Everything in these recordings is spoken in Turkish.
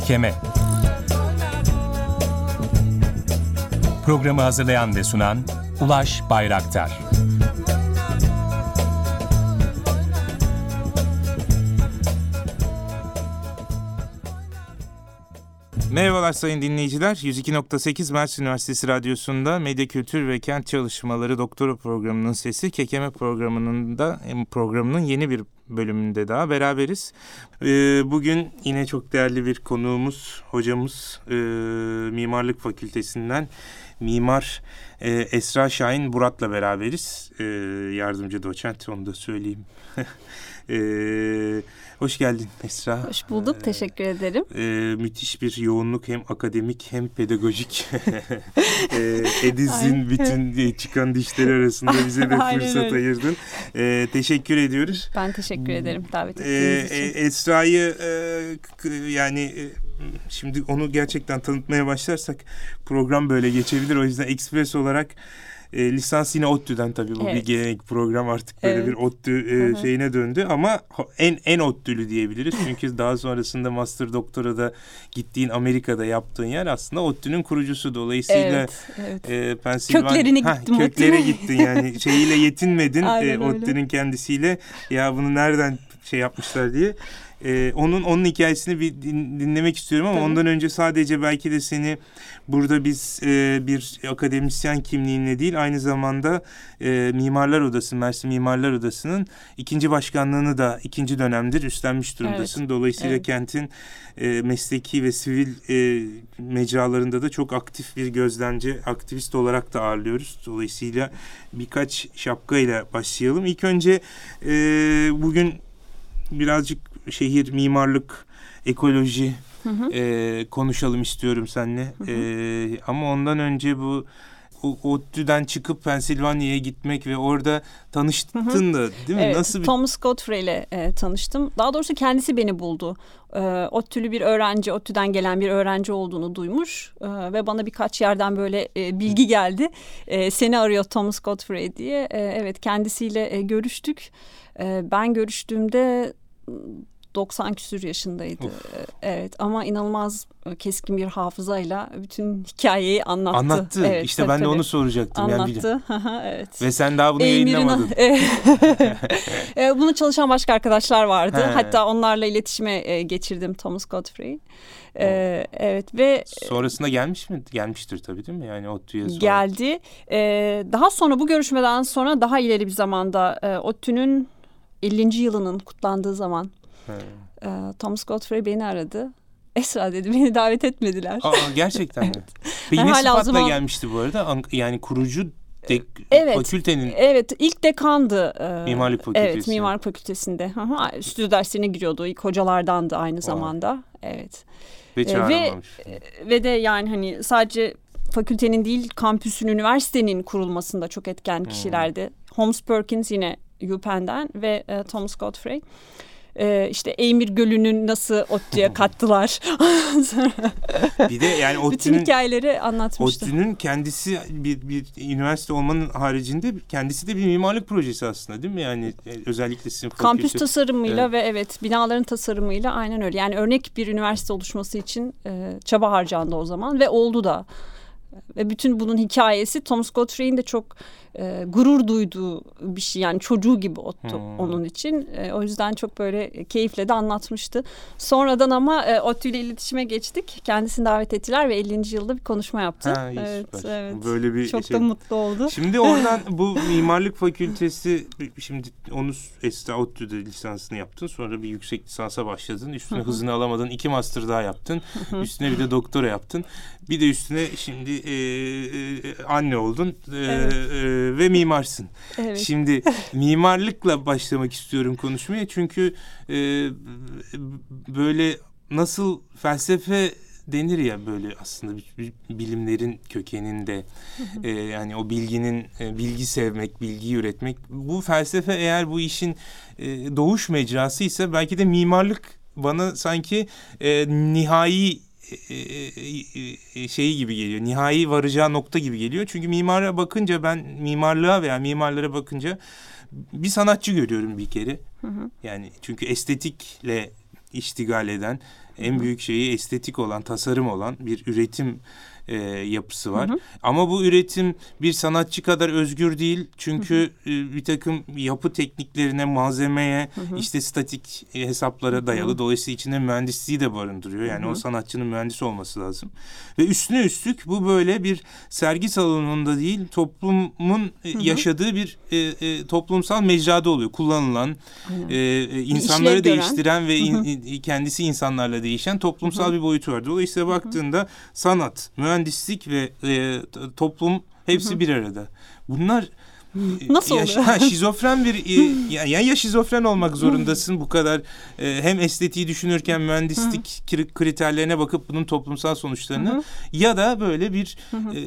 Kekeme Programı hazırlayan ve sunan Ulaş Bayraktar Merhabalar sayın dinleyiciler. 102.8 Mersin Üniversitesi Radyosu'nda Medya Kültür ve Kent Çalışmaları Doktora Programı'nın sesi Kekeme programının da programının yeni bir bölümünde daha beraberiz. Ee, bugün yine çok değerli bir konuğumuz, hocamız e, Mimarlık Fakültesinden Mimar e, Esra Şahin Burat'la beraberiz. E, yardımcı doçent onu da söyleyeyim. e, hoş geldin Esra. Hoş bulduk, teşekkür ederim. E, müthiş bir yoğunluk hem akademik hem pedagojik. e, Ediz'in bütün çıkan dişleri arasında bize de fırsat ayırdın. E, teşekkür ediyoruz. Ben teşekkür ederim davet ettiğiniz e, için. Esra'yı e, yani... E, şimdi onu gerçekten tanıtmaya başlarsak program böyle geçebilir. O yüzden ekspres olarak e, lisans yine ODTÜ'den tabii bu evet. bir gelenek program artık böyle evet. bir ODTÜ e, şeyine döndü ama en en ODTÜ'lü diyebiliriz. Çünkü daha sonrasında master doktora da gittiğin Amerika'da yaptığın yer aslında ODTÜ'nün kurucusu dolayısıyla evet, evet. E, Pensilvanya köklerine gittim. köklere gittin yani şeyiyle yetinmedin e, ODTÜ'nün kendisiyle ya bunu nereden şey yapmışlar diye. Ee, onun onun hikayesini bir din, dinlemek istiyorum ama Tabii. ondan önce sadece belki de seni burada biz e, bir akademisyen kimliğinle değil aynı zamanda e, Mimarlar Odası Mersin Mimarlar Odası'nın ikinci başkanlığını da ikinci dönemdir üstlenmiş durumdasın. Evet. Dolayısıyla evet. kentin e, mesleki ve sivil e, mecralarında da çok aktif bir gözlemci, aktivist olarak da ağırlıyoruz. Dolayısıyla birkaç şapkayla başlayalım. İlk önce e, bugün birazcık şehir mimarlık, ekoloji hı hı. E, konuşalım istiyorum seninle. Hı hı. E, ama ondan önce bu ODTÜ'den çıkıp Pensilvanya'ya gitmek ve orada tanıştın hı hı. da değil mi? Evet, Nasıl bir... Thomas Godfrey ile e, tanıştım. Daha doğrusu kendisi beni buldu. E, ODTÜ'lü bir öğrenci, ODTÜ'den gelen bir öğrenci olduğunu duymuş e, ve bana birkaç yerden böyle e, bilgi geldi. E, seni arıyor Thomas Godfrey diye. E, evet kendisiyle e, görüştük. E, ben görüştüğümde 90 küsür yaşındaydı. Of. Evet ama inanılmaz e, keskin bir hafızayla bütün hikayeyi anlattı. Anlattı. Evet, işte ben de onu soracaktım. Anlattı. Yani evet. Ve sen daha bunu Emir'in, yayınlamadın. E, bunu çalışan başka arkadaşlar vardı. He. Hatta onlarla iletişime e, geçirdim Thomas Godfrey. Ee, evet ve sonrasında gelmiş mi? Gelmiştir tabii değil mi? Yani ODTÜ'ye sonra. Geldi. Ee, daha sonra bu görüşmeden sonra daha ileri bir zamanda e, ODTÜ'nün 50. yılının kutlandığı zaman e, Thomas Godfrey beni aradı. Esra dedi beni davet etmediler. Aa, gerçekten mi? Ve yine sıfatla zaman... gelmişti bu arada. Yani kurucu de, evet, fakültenin. Evet ilk dekandı. E, mimarlık fakültesi. Evet mimarlık fakültesinde. Hı Stüdyo derslerine giriyordu. İlk hocalardandı aynı zamanda. Evet. Ve çağrılmamış. Ve, e, ve de yani hani sadece fakültenin değil kampüsün, üniversitenin kurulmasında çok etken kişilerdi. Hmm. Holmes Perkins yine UPenn'den ve e, Thomas Godfrey e, işte Eymir Gölü'nün nasıl ODTÜ'ye kattılar. bir de yani ODTÜ'nün bütün hikayeleri anlatmıştı. ODTÜ'nün kendisi bir, bir üniversite olmanın haricinde kendisi de bir mimarlık projesi aslında değil mi? Yani e, özellikle sizin Kampüs fakülte. tasarımıyla evet. ve evet binaların tasarımıyla aynen öyle. Yani örnek bir üniversite oluşması için e, çaba harcandı o zaman ve oldu da. Ve bütün bunun hikayesi Tom Godfrey'in de çok e, gurur duyduğu bir şey yani çocuğu gibi Otto hmm. onun için. E, o yüzden çok böyle keyifle de anlatmıştı. Sonradan ama e, Otto ile iletişime geçtik. Kendisini davet ettiler ve 50. yılda bir konuşma yaptı. Ha, evet, süper. evet. Böyle bir çok şey. da mutlu oldu. Şimdi oradan bu mimarlık fakültesi şimdi onu Esra Otto'da lisansını yaptın. Sonra bir yüksek lisansa başladın. Üstüne hızını alamadın. iki master daha yaptın. üstüne bir de doktora yaptın. Bir de üstüne şimdi e, e, anne oldun. E, evet. e, ve mimarsın. Evet. Şimdi mimarlıkla başlamak istiyorum konuşmaya çünkü e, böyle nasıl felsefe denir ya böyle aslında bilimlerin kökeninde e, yani o bilginin e, bilgi sevmek, bilgi üretmek. Bu felsefe eğer bu işin e, doğuş mecrası ise belki de mimarlık bana sanki e, nihai şeyi gibi geliyor. Nihai varacağı nokta gibi geliyor. Çünkü mimara bakınca ben mimarlığa veya mimarlara bakınca bir sanatçı görüyorum bir kere. Hı hı. Yani çünkü estetikle iştigal eden, en büyük şeyi estetik olan, tasarım olan bir üretim e, yapısı var. Hı hı. Ama bu üretim bir sanatçı kadar özgür değil. Çünkü hı hı. E, bir takım yapı tekniklerine, malzemeye, hı hı. işte statik hesaplara dayalı. Hı hı. Dolayısıyla içinde mühendisliği de barındırıyor. Yani hı hı. o sanatçının mühendis olması lazım. Ve üstüne üstlük bu böyle bir sergi salonunda değil, toplumun hı hı. yaşadığı bir e, e, toplumsal mecrada oluyor. Kullanılan, e, e, insanları değiştiren ve in, kendisi insanlarla değişen toplumsal hı hı. bir boyutu var. Dolayısıyla baktığında sanat, mühendislik mühendislik ve e, toplum hepsi Hı-hı. bir arada. Bunlar e, Nasıl ya, oluyor? Ha, şizofren bir e, ya, ya şizofren olmak zorundasın bu kadar e, hem estetiği düşünürken mühendislik kriterlerine bakıp bunun toplumsal sonuçlarını ya da böyle bir e,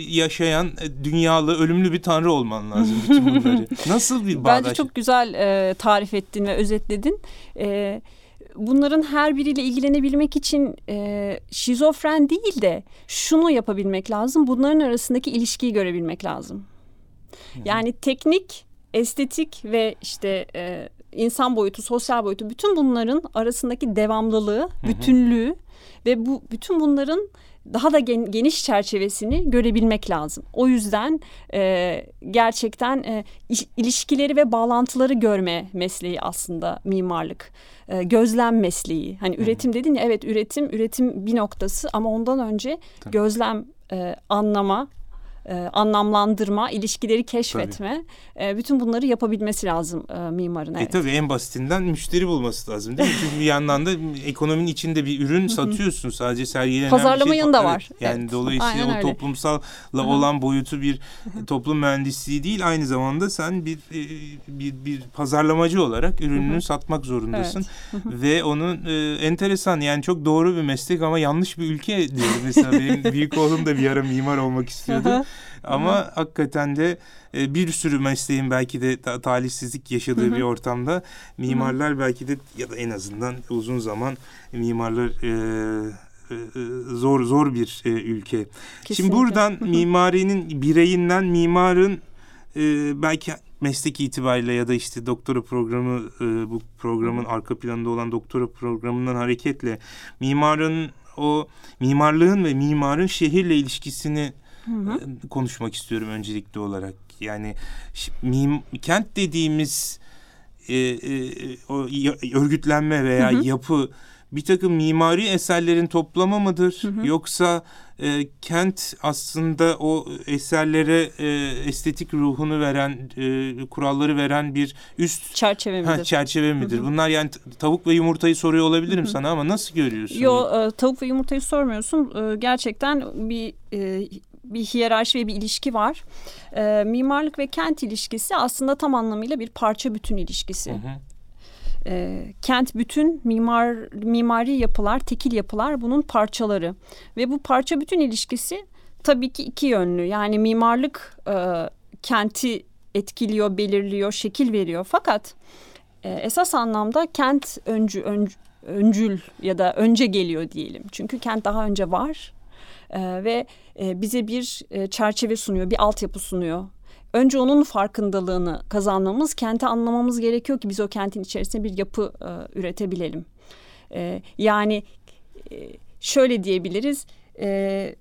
yaşayan e, dünyalı ölümlü bir tanrı olman lazım bütün bunları. Nasıl bir bağdaş? Bence çok güzel e, tarif ettin ve özetledin. E, bunların her biriyle ilgilenebilmek için e, şizofren değil de şunu yapabilmek lazım. Bunların arasındaki ilişkiyi görebilmek lazım. Yani teknik, estetik ve işte e, insan boyutu, sosyal boyutu bütün bunların arasındaki devamlılığı, bütünlüğü ve bu bütün bunların daha da gen, geniş çerçevesini görebilmek lazım. O yüzden e, gerçekten e, ilişkileri ve bağlantıları görme mesleği aslında mimarlık. E, gözlem mesleği. Hani Hı-hı. üretim dedin ya evet üretim üretim bir noktası ama ondan önce Tabii. gözlem e, anlama e, anlamlandırma, ilişkileri keşfetme, e, bütün bunları yapabilmesi lazım e, mimarın. Evet. E tabii en basitinden müşteri bulması lazım değil mi? Çünkü bir yandan da ekonominin içinde bir ürün satıyorsun sadece sergilenen Pazarlama bir şey. da var. Evet, yani evet. dolayısıyla Aynen o öyle. toplumsalla olan boyutu bir toplum mühendisliği değil aynı zamanda sen bir e, bir, bir pazarlamacı olarak ürününü satmak zorundasın. Evet. Ve onun e, enteresan yani çok doğru bir meslek ama yanlış bir ülke diyor. Mesela benim büyük oğlum da bir ara mimar olmak istiyordu. Ama Hı. hakikaten de e, bir sürü mesleğin belki de ta talihsizlik yaşadığı Hı. bir ortamda mimarlar Hı. belki de ya da en azından uzun zaman mimarlar e, e, e zor zor bir e, ülke. Kesinlikle. Şimdi buradan Hı. mimarinin bireyinden mimarın e, belki meslek itibariyle ya da işte doktora programı e, bu programın arka planında olan doktora programından hareketle mimarın o mimarlığın ve mimarın şehirle ilişkisini hı hı. Konuşmak istiyorum öncelikli olarak. Yani mim, kent dediğimiz e, e, o örgütlenme veya hı hı. yapı bir takım mimari eserlerin toplamı mıdır? Hı hı. Yoksa e, kent aslında o eserlere e, estetik ruhunu veren, e, kuralları veren bir üst çerçeve midir? Ha, çerçeve midir? Hı hı. Bunlar yani tavuk ve yumurtayı soruyor olabilirim hı hı. sana ama nasıl görüyorsun? Yo, e, tavuk ve yumurtayı sormuyorsun. E, gerçekten bir e, bir hiyerarşi ve bir ilişki var. E, mimarlık ve kent ilişkisi aslında tam anlamıyla bir parça bütün ilişkisi. Hı hı. E, kent bütün mimar mimari yapılar, tekil yapılar bunun parçaları ve bu parça bütün ilişkisi tabii ki iki yönlü. Yani mimarlık e, kenti etkiliyor, belirliyor, şekil veriyor. Fakat e, esas anlamda kent öncü, öncü öncül ya da önce geliyor diyelim. Çünkü kent daha önce var e, ve e, bize bir e, çerçeve sunuyor, bir altyapı sunuyor. Önce onun farkındalığını kazanmamız, kenti anlamamız gerekiyor ki biz o kentin içerisinde bir yapı e, üretebilelim. E, yani e, şöyle diyebiliriz. E,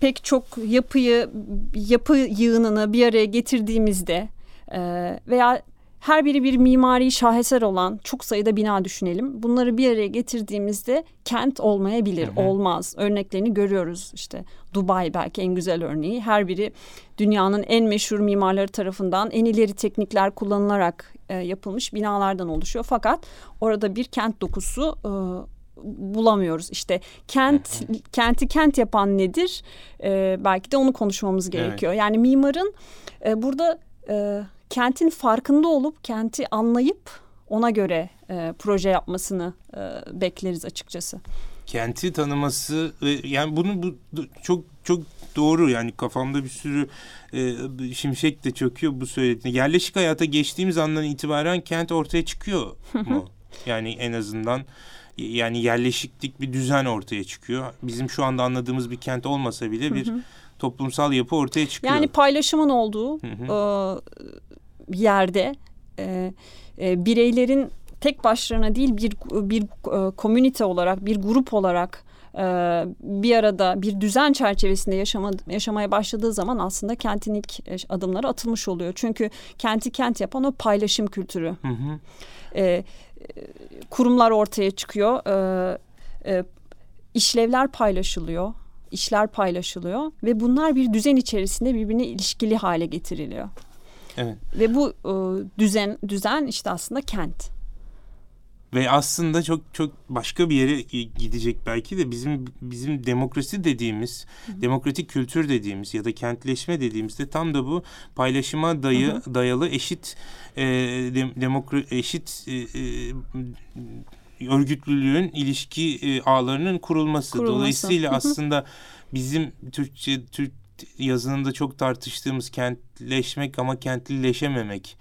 pek çok yapıyı, yapı yığınını bir araya getirdiğimizde e, veya her biri bir mimari şaheser olan çok sayıda bina düşünelim. Bunları bir araya getirdiğimizde kent olmayabilir, hı hı. olmaz. Örneklerini görüyoruz işte Dubai belki en güzel örneği. Her biri dünyanın en meşhur mimarları tarafından en ileri teknikler kullanılarak e, yapılmış binalardan oluşuyor. Fakat orada bir kent dokusu e, bulamıyoruz. İşte kent kenti kent yapan nedir? E, belki de onu konuşmamız gerekiyor. Evet. Yani mimarın e, burada e, kentin farkında olup kenti anlayıp ona göre e, proje yapmasını e, bekleriz açıkçası. Kenti tanıması yani bunu bu çok çok doğru yani kafamda bir sürü e, şimşek de çöküyor bu söylediğine. Yerleşik hayata geçtiğimiz andan itibaren kent ortaya çıkıyor mu? yani en azından yani yerleşiklik bir düzen ortaya çıkıyor. Bizim şu anda anladığımız bir kent olmasa bile bir toplumsal yapı ortaya çıkıyor. Yani paylaşımın olduğu e, yerde e, e, bireylerin tek başlarına değil bir bir e, komünite olarak bir grup olarak e, bir arada bir düzen çerçevesinde yaşama, yaşamaya başladığı zaman aslında kentin ilk adımları atılmış oluyor. Çünkü kenti kent yapan o paylaşım kültürü. Hı hı. E, kurumlar ortaya çıkıyor. E, e, işlevler paylaşılıyor. işler paylaşılıyor ve bunlar bir düzen içerisinde birbirine ilişkili hale getiriliyor. Evet. Ve bu e, düzen düzen işte aslında kent. Ve aslında çok çok başka bir yere gidecek belki de bizim bizim demokrasi dediğimiz, hı hı. demokratik kültür dediğimiz ya da kentleşme dediğimizde tam da bu paylaşıma dayı hı hı. dayalı eşit e, de, demokra eşit e, e, örgütlülüğün ilişki e, ağlarının kurulması. kurulması. Dolayısıyla hı hı. aslında bizim Türkçe Türk yazınında çok tartıştığımız kentleşmek ama kentlileşememek.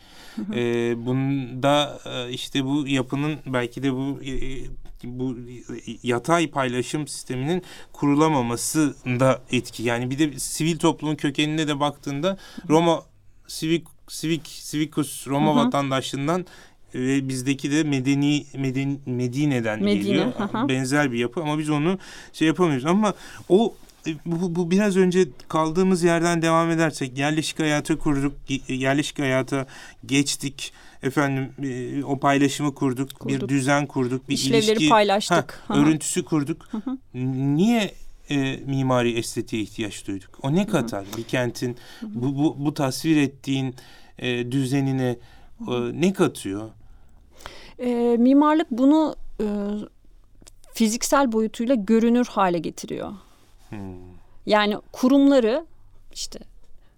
e, bunda e, işte bu yapının belki de bu e, bu yatay paylaşım sisteminin kurulamaması da etki. Yani bir de sivil toplumun kökenine de baktığında Roma Civic Civic Civicus Roma hı hı. vatandaşlığından ve bizdeki de medeni meden, Medine'den Medine, geliyor. Aha. Benzer bir yapı ama biz onu şey yapamıyoruz ama o e, bu, bu biraz önce kaldığımız yerden devam edersek yerleşik hayata kurduk, yerleşik hayata geçtik. Efendim e, o paylaşımı kurduk, kurduk. bir düzen kurduk, bir İşlevleri ilişki paylaştık. Ha, örüntüsü kurduk. Niye e, mimari estetiğe ihtiyaç duyduk? O ne katar bir kentin bu, bu, bu tasvir ettiğin e, düzenine e, ne katıyor? E, mimarlık bunu e, fiziksel boyutuyla görünür hale getiriyor. Hmm. Yani kurumları işte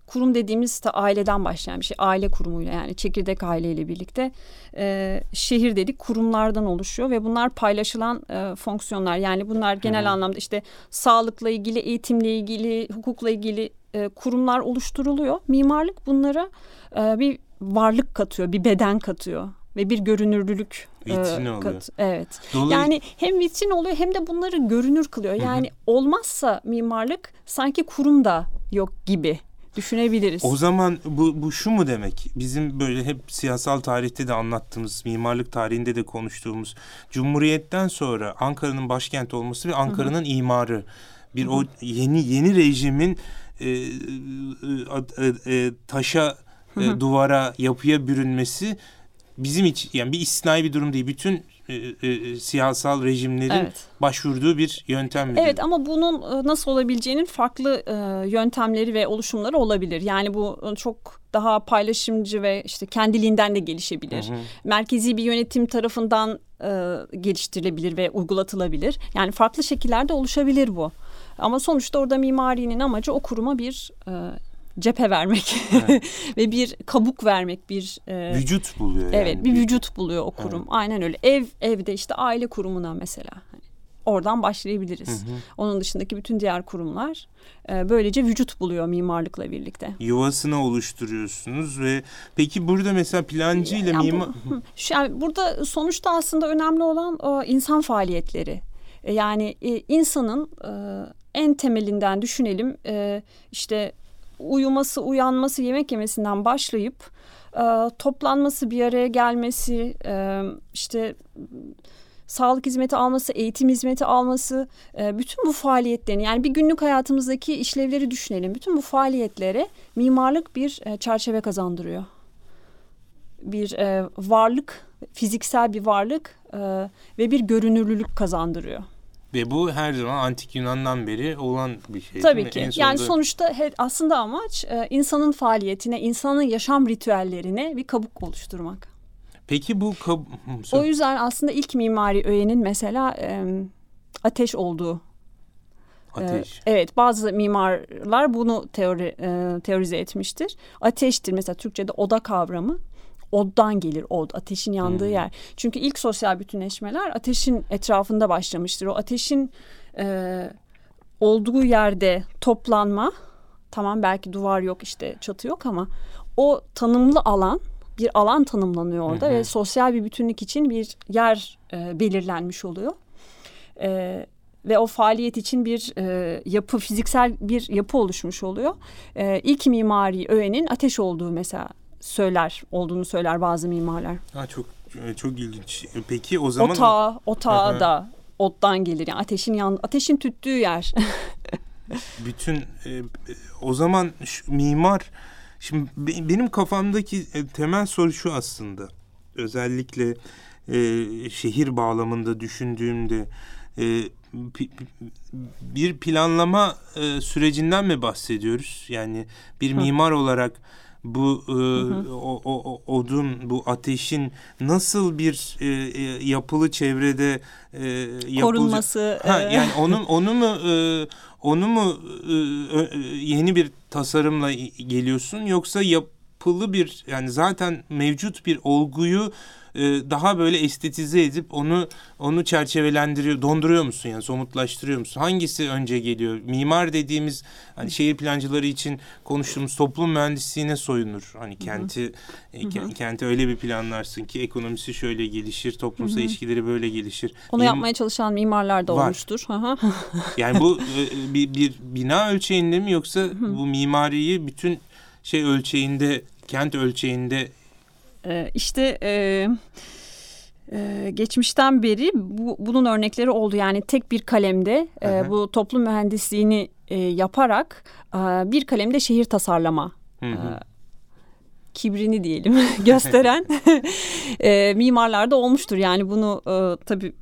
kurum dediğimiz de aileden başlayan bir şey. Aile kurumuyla yani çekirdek aileyle birlikte e, şehir dedik kurumlardan oluşuyor ve bunlar paylaşılan e, fonksiyonlar. Yani bunlar genel Hı-hı. anlamda işte sağlıkla ilgili, eğitimle ilgili, hukukla ilgili e, kurumlar oluşturuluyor. Mimarlık bunlara e, bir varlık katıyor, bir beden katıyor ve bir görünürlülük vitrin e, oluyor. Kat, evet. Dolay yani hem vitrin oluyor hem de bunları görünür kılıyor. Yani Hı-hı. olmazsa mimarlık sanki kurum da yok gibi düşünebiliriz. O zaman bu, bu şu mu demek? Bizim böyle hep siyasal tarihte de anlattığımız, mimarlık tarihinde de konuştuğumuz Cumhuriyet'ten sonra Ankara'nın başkent olması ve Ankara'nın imarı bir Hı-hı. o yeni yeni rejimin e, e, e, e, taşa e, duvara yapıya bürünmesi bizim için yani bir istisnai bir durum değil. Bütün e, e, siyasal rejimlerin evet. başvurduğu bir yöntem. Evet ama bunun e, nasıl olabileceğinin farklı e, yöntemleri ve oluşumları olabilir. Yani bu e, çok daha paylaşımcı ve işte kendiliğinden de gelişebilir. Hı hı. Merkezi bir yönetim tarafından e, geliştirilebilir ve uygulatılabilir. Yani farklı şekillerde oluşabilir bu. Ama sonuçta orada mimarinin amacı o kuruma bir e, cephe vermek evet. ve bir kabuk vermek bir e, vücut buluyor. Evet yani. bir vücut buluyor o kurum. Evet. Aynen öyle. Ev evde işte aile kurumuna mesela hani oradan başlayabiliriz. Hı hı. Onun dışındaki bütün diğer kurumlar e, böylece vücut buluyor mimarlıkla birlikte. Yuvasını oluşturuyorsunuz ve peki burada mesela plancı ile yani mimar... Bu, yani burada sonuçta aslında önemli olan o insan faaliyetleri. E, yani e, insanın e, en temelinden düşünelim e, işte uyuması, uyanması, yemek yemesinden başlayıp e, toplanması, bir araya gelmesi, e, işte sağlık hizmeti alması, eğitim hizmeti alması, e, bütün bu faaliyetlerini yani bir günlük hayatımızdaki işlevleri düşünelim. Bütün bu faaliyetlere mimarlık bir e, çerçeve kazandırıyor. Bir e, varlık, fiziksel bir varlık e, ve bir görünürlülük kazandırıyor. Ve bu her zaman antik Yunan'dan beri olan bir şey. Tabii ki. sonunda... Yani sonuçta her, aslında amaç e, insanın faaliyetine, insanın yaşam ritüellerine bir kabuk oluşturmak. Peki bu kab... O yüzden aslında ilk mimari öğenin mesela e, ateş olduğu e, Ateş. Evet bazı mimarlar bunu teori, e, teorize etmiştir. Ateştir mesela Türkçe'de oda kavramı oddan gelir od ateşin yandığı hmm. yer. Çünkü ilk sosyal bütünleşmeler ateşin etrafında başlamıştır. O ateşin e, olduğu yerde toplanma tamam belki duvar yok işte çatı yok ama o tanımlı alan bir alan tanımlanıyor orada hı ve sosyal bir bütünlük için bir yer e, belirlenmiş oluyor. E, ve o faaliyet için bir e, yapı, fiziksel bir yapı oluşmuş oluyor. E, ilk mimari öğenin ateş olduğu mesela söyler olduğunu söyler bazı mimarlar. Ha, çok çok ilginç. Peki o zaman otağı, otağı da ottan gelir. Yani ateşin yan ateşin tüttüğü yer. bütün e, o zaman şu, mimar şimdi benim kafamdaki e, temel soru şu aslında. Özellikle e, şehir bağlamında düşündüğümde e, bir planlama e, sürecinden mi bahsediyoruz? Yani bir mimar olarak bu e, O, o, odun, bu ateşin nasıl bir e, e yapılı çevrede e, yapılacak? korunması ha, e... yani onu onu mu e, onu mu e, e, yeni bir tasarımla geliyorsun yoksa yapılı bir yani zaten mevcut bir olguyu e, daha böyle estetize edip onu onu çerçevelendiriyor, donduruyor musun yani somutlaştırıyor musun? Hangisi önce geliyor? Mimar dediğimiz hani şehir plancıları için konuştuğumuz toplum mühendisliğine soyunur. Hani kenti hı hı. E, kenti öyle bir planlarsın ki ekonomisi şöyle gelişir, toplumsal hı hı. ilişkileri böyle gelişir. Onu Mim yapmaya çalışan mimarlar da var. olmuştur. yani bu e, bir, bir bina ölçeğinde mi yoksa hı hı. bu mimariyi bütün şey ölçeğinde, kent ölçeğinde ee, işte e, e, geçmişten beri bu, bunun örnekleri oldu. Yani tek bir kalemde e, bu toplum mühendisliğini e, yaparak e, bir kalemde şehir tasarlama hı hı. E, kibrini diyelim gösteren e, mimarlar da olmuştur. Yani bunu e, tabii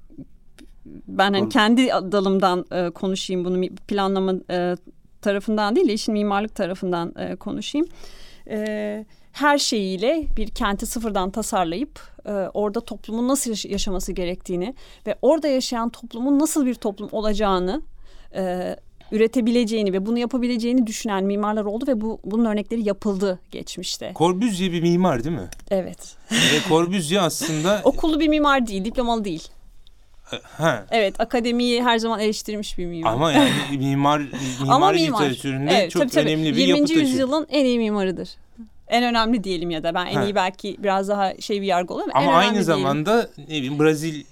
ben hani kendi dalımdan e, konuşayım bunu planlama e, tarafından değil de işin mimarlık tarafından e, konuşayım. E, her şeyiyle bir kenti sıfırdan tasarlayıp e, orada toplumun nasıl yaşaması gerektiğini ve orada yaşayan toplumun nasıl bir toplum olacağını e, üretebileceğini ve bunu yapabileceğini düşünen mimarlar oldu ve bu bunun örnekleri yapıldı geçmişte. Corbusier bir mimar değil mi? Evet. Ve Corbusier aslında okullu bir mimar değil, diplomalı değil. E, ha. Evet, akademiyi her zaman eleştirmiş bir mimar. Ama yani mimar mimar, Ama mimar. literatüründe evet, çok tabii, tabii. önemli bir 20. yapı taşı. yüzyılın en iyi mimarıdır en önemli diyelim ya da ben en ha. iyi belki biraz daha şey bir yargı olur ama, ama aynı zamanda ne bileyim Brazil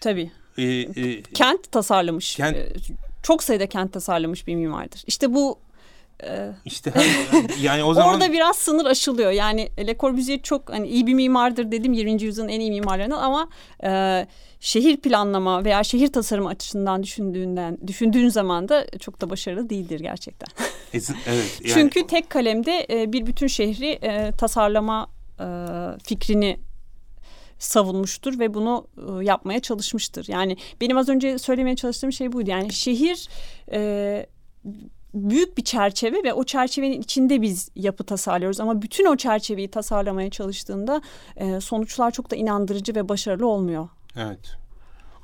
tabii e, e, kent tasarlamış kent, e, çok sayıda kent tasarlamış bir mimardır. İşte bu e, işte yani o zaman orada biraz sınır aşılıyor. Yani Le Corbusier çok hani iyi bir mimardır dedim 20. yüzyılın en iyi mimarlarından ama e, şehir planlama veya şehir tasarımı açısından düşündüğünden düşündüğün zaman da çok da başarılı değildir gerçekten. evet. Yani... Çünkü tek kalemde e, bir bütün şehri e, tasarlama e, fikrini savunmuştur ve bunu e, yapmaya çalışmıştır. Yani benim az önce söylemeye çalıştığım şey buydu. Yani şehir e, büyük bir çerçeve ve o çerçevenin içinde biz yapı tasarlıyoruz. Ama bütün o çerçeveyi tasarlamaya çalıştığında e, sonuçlar çok da inandırıcı ve başarılı olmuyor. Evet.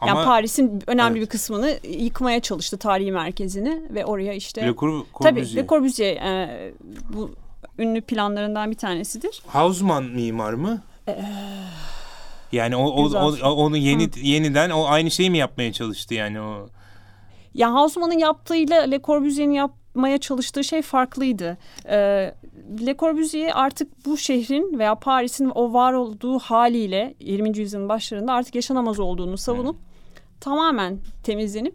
Ama, yani Paris'in önemli evet. bir kısmını yıkmaya çalıştı tarihi merkezini ve oraya işte Le Corbusier. Tabii Le Corbusier e, bu ünlü planlarından bir tanesidir. Haussmann mimar mı? Ee, yani o, o, o onu yeni Hı. yeniden o aynı şeyi mi yapmaya çalıştı yani o? Ya Haussmann'ın yaptığıyla Le Corbusier'in yapmaya çalıştığı şey farklıydı. Ee, Le Corbusier artık bu şehrin veya Paris'in o var olduğu haliyle 20. yüzyılın başlarında artık yaşanamaz olduğunu savunup hmm. tamamen temizlenip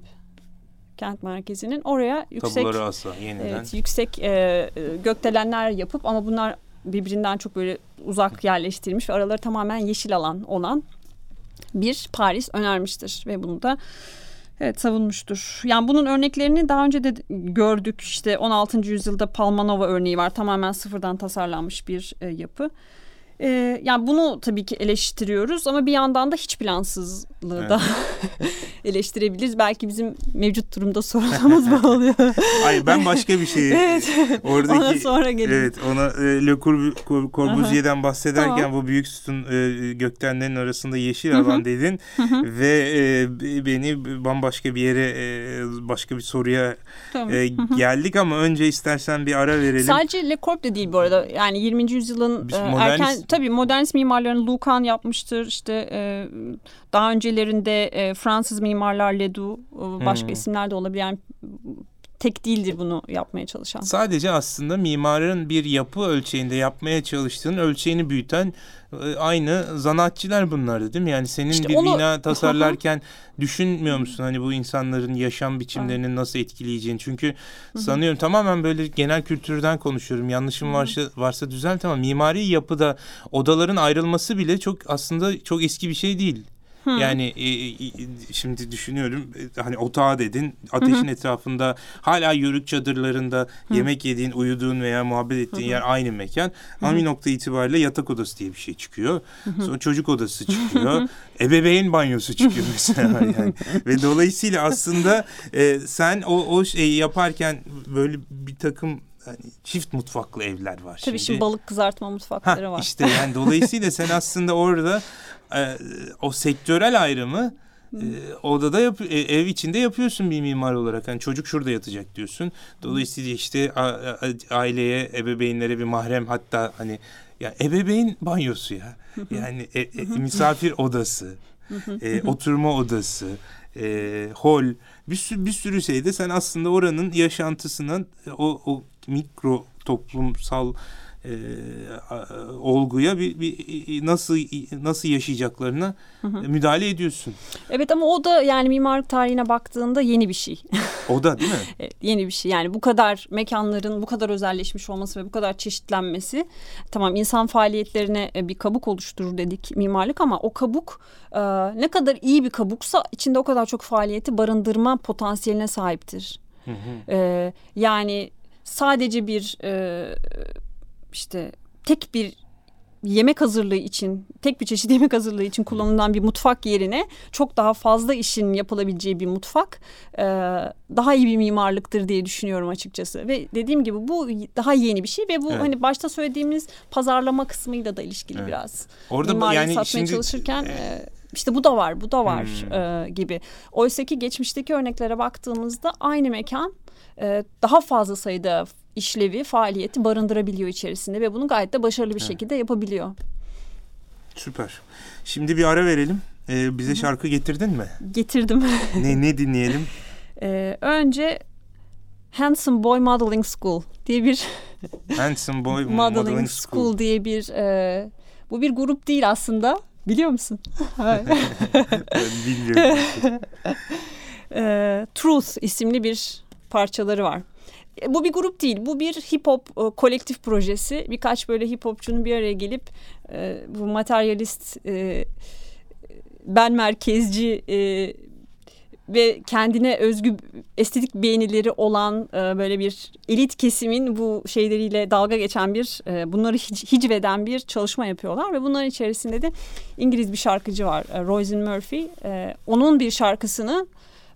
kent merkezinin oraya yüksek asla, yeniden. Evet, yüksek e, e, gökdelenler yapıp ama bunlar birbirinden çok böyle uzak yerleştirilmiş ve araları tamamen yeşil alan olan bir Paris önermiştir ve bunu da Evet savunmuştur. Yani bunun örneklerini daha önce de gördük. İşte 16. yüzyılda Palmanova örneği var. Tamamen sıfırdan tasarlanmış bir e, yapı. Ee, yani bunu tabii ki eleştiriyoruz ama bir yandan da hiç plansızlığı evet. da eleştirebiliriz. Belki bizim mevcut durumda sorunumuz bu oluyor. Hayır ben başka bir şeyi evet. oradaki ona sonra gelelim. Evet ona e, Le Corbusier'den bahsederken tamam. bu büyük sütun e, gökdelenlerin arasında yeşil alan dedin ve e, beni bambaşka bir yere e, başka bir soruya tamam. e, geldik ama önce istersen bir ara verelim. Sadece Le Corb de değil bu arada. Yani 20. yüzyılın e, erken tabii modernist mimarların Lucan yapmıştır. İşte e, daha öncelerinde e, Fransız mimarlar Ledoux, e, başka hmm. isimler de olabilir. Yani tek değildir bunu yapmaya çalışan. Sadece aslında mimarın bir yapı ölçeğinde yapmaya çalıştığın ölçeğini büyüten e, aynı zanaatçılar bunlardı değil mi? Yani senin İşte bir onu- bina tasarlarken düşünmüyor musun hani bu insanların yaşam biçimlerini nasıl etkileyeceğini? Çünkü sanıyorum tamamen böyle genel kültürden konuşuyorum. Yanlışım varsa varsa düzelt ama mimari yapıda odaların ayrılması bile çok aslında çok eski bir şey değil. Yani e, e, şimdi düşünüyorum e, hani otağı dedin ateşin etrafında hala yörük çadırlarında yemek yediğin uyuduğun veya muhabbet ettiğin yer aynı mekan. Ama bir nokta itibariyle yatak odası diye bir şey çıkıyor. Sonra çocuk odası çıkıyor. Ebeveyn banyosu çıkıyor mesela yani. Ve dolayısıyla aslında e, sen o, o şeyi yaparken böyle bir takım hani çift mutfaklı evler var Tabii şimdi balık kızartma mutfakları Ha, var. işte yani dolayısıyla sen aslında orada e, o sektörel ayrımı e, odada yap, e, ev içinde yapıyorsun bir mimar olarak. Hani çocuk şurada yatacak diyorsun. Dolayısıyla işte a- a- aileye, ebeveynlere bir mahrem hatta hani ya ebeveyn banyosu ya. Yani e, e, misafir odası, e, oturma odası, e, hol bir sürü, bir sürü şeyde sen aslında oranın yaşantısının e, o, o mikro toplumsal e, olguya bir, bir nasıl nasıl yaşayacaklarına müdahale ediyorsun. Evet ama o da yani mimarlık tarihine baktığında yeni bir şey. O da değil mi? Evet, yeni bir şey. Yani bu kadar mekanların bu kadar özelleşmiş olması ve bu kadar çeşitlenmesi tamam insan faaliyetlerine e, bir kabuk oluşturur dedik mimarlık ama o kabuk e, ne kadar iyi bir kabuksa içinde o kadar çok faaliyeti barındırma potansiyeline sahiptir. E, yani sadece bir e, işte tek bir yemek hazırlığı için, tek bir çeşit yemek hazırlığı için kullanılan bir mutfak yerine çok daha fazla işin yapılabileceği bir mutfak e, daha iyi bir mimarlıktır diye düşünüyorum açıkçası. Ve dediğim gibi bu daha yeni bir şey ve bu Evet. hani başta söylediğimiz pazarlama kısmıyla da ilişkili Evet. biraz. Orada Mimarlığı yani satmaya şimdi çalışırken e, işte bu da var, bu da var Hmm. e, gibi. Oysa ki geçmişteki örneklere baktığımızda aynı mekan e, daha fazla sayıda işlevi, faaliyeti barındırabiliyor içerisinde ve bunu gayet de başarılı bir Evet. şekilde yapabiliyor. süper. Şimdi bir ara verelim. E, bize şarkı getirdin mi? Getirdim. Ne ne dinleyelim? E, önce Handsome Boy Modeling School diye bir Handsome Boy Modeling, Modeling School. School. diye bir e, bu bir grup değil aslında. Biliyor musun? Ben Bilmiyorum. e, Truth isimli bir parçaları var. E, Bu bir grup değil. Bu bir hip hop e, kolektif projesi. Birkaç böyle hip hopçunun bir araya gelip e, bu materyalist e, ben merkezci e, ve kendine özgü estetik beğenileri olan e, böyle bir elit kesimin bu şeyleriyle dalga geçen bir e, bunları hic- hicveden bir çalışma yapıyorlar ve bunların içerisinde de İngiliz bir şarkıcı var e, Roisin Murphy E, onun bir şarkısını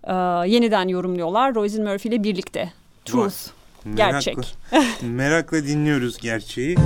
e, yeniden yorumluyorlar. Roisin Murphy ile birlikte. Truth. Gerçek Merakla, merakla dinliyoruz gerçeği.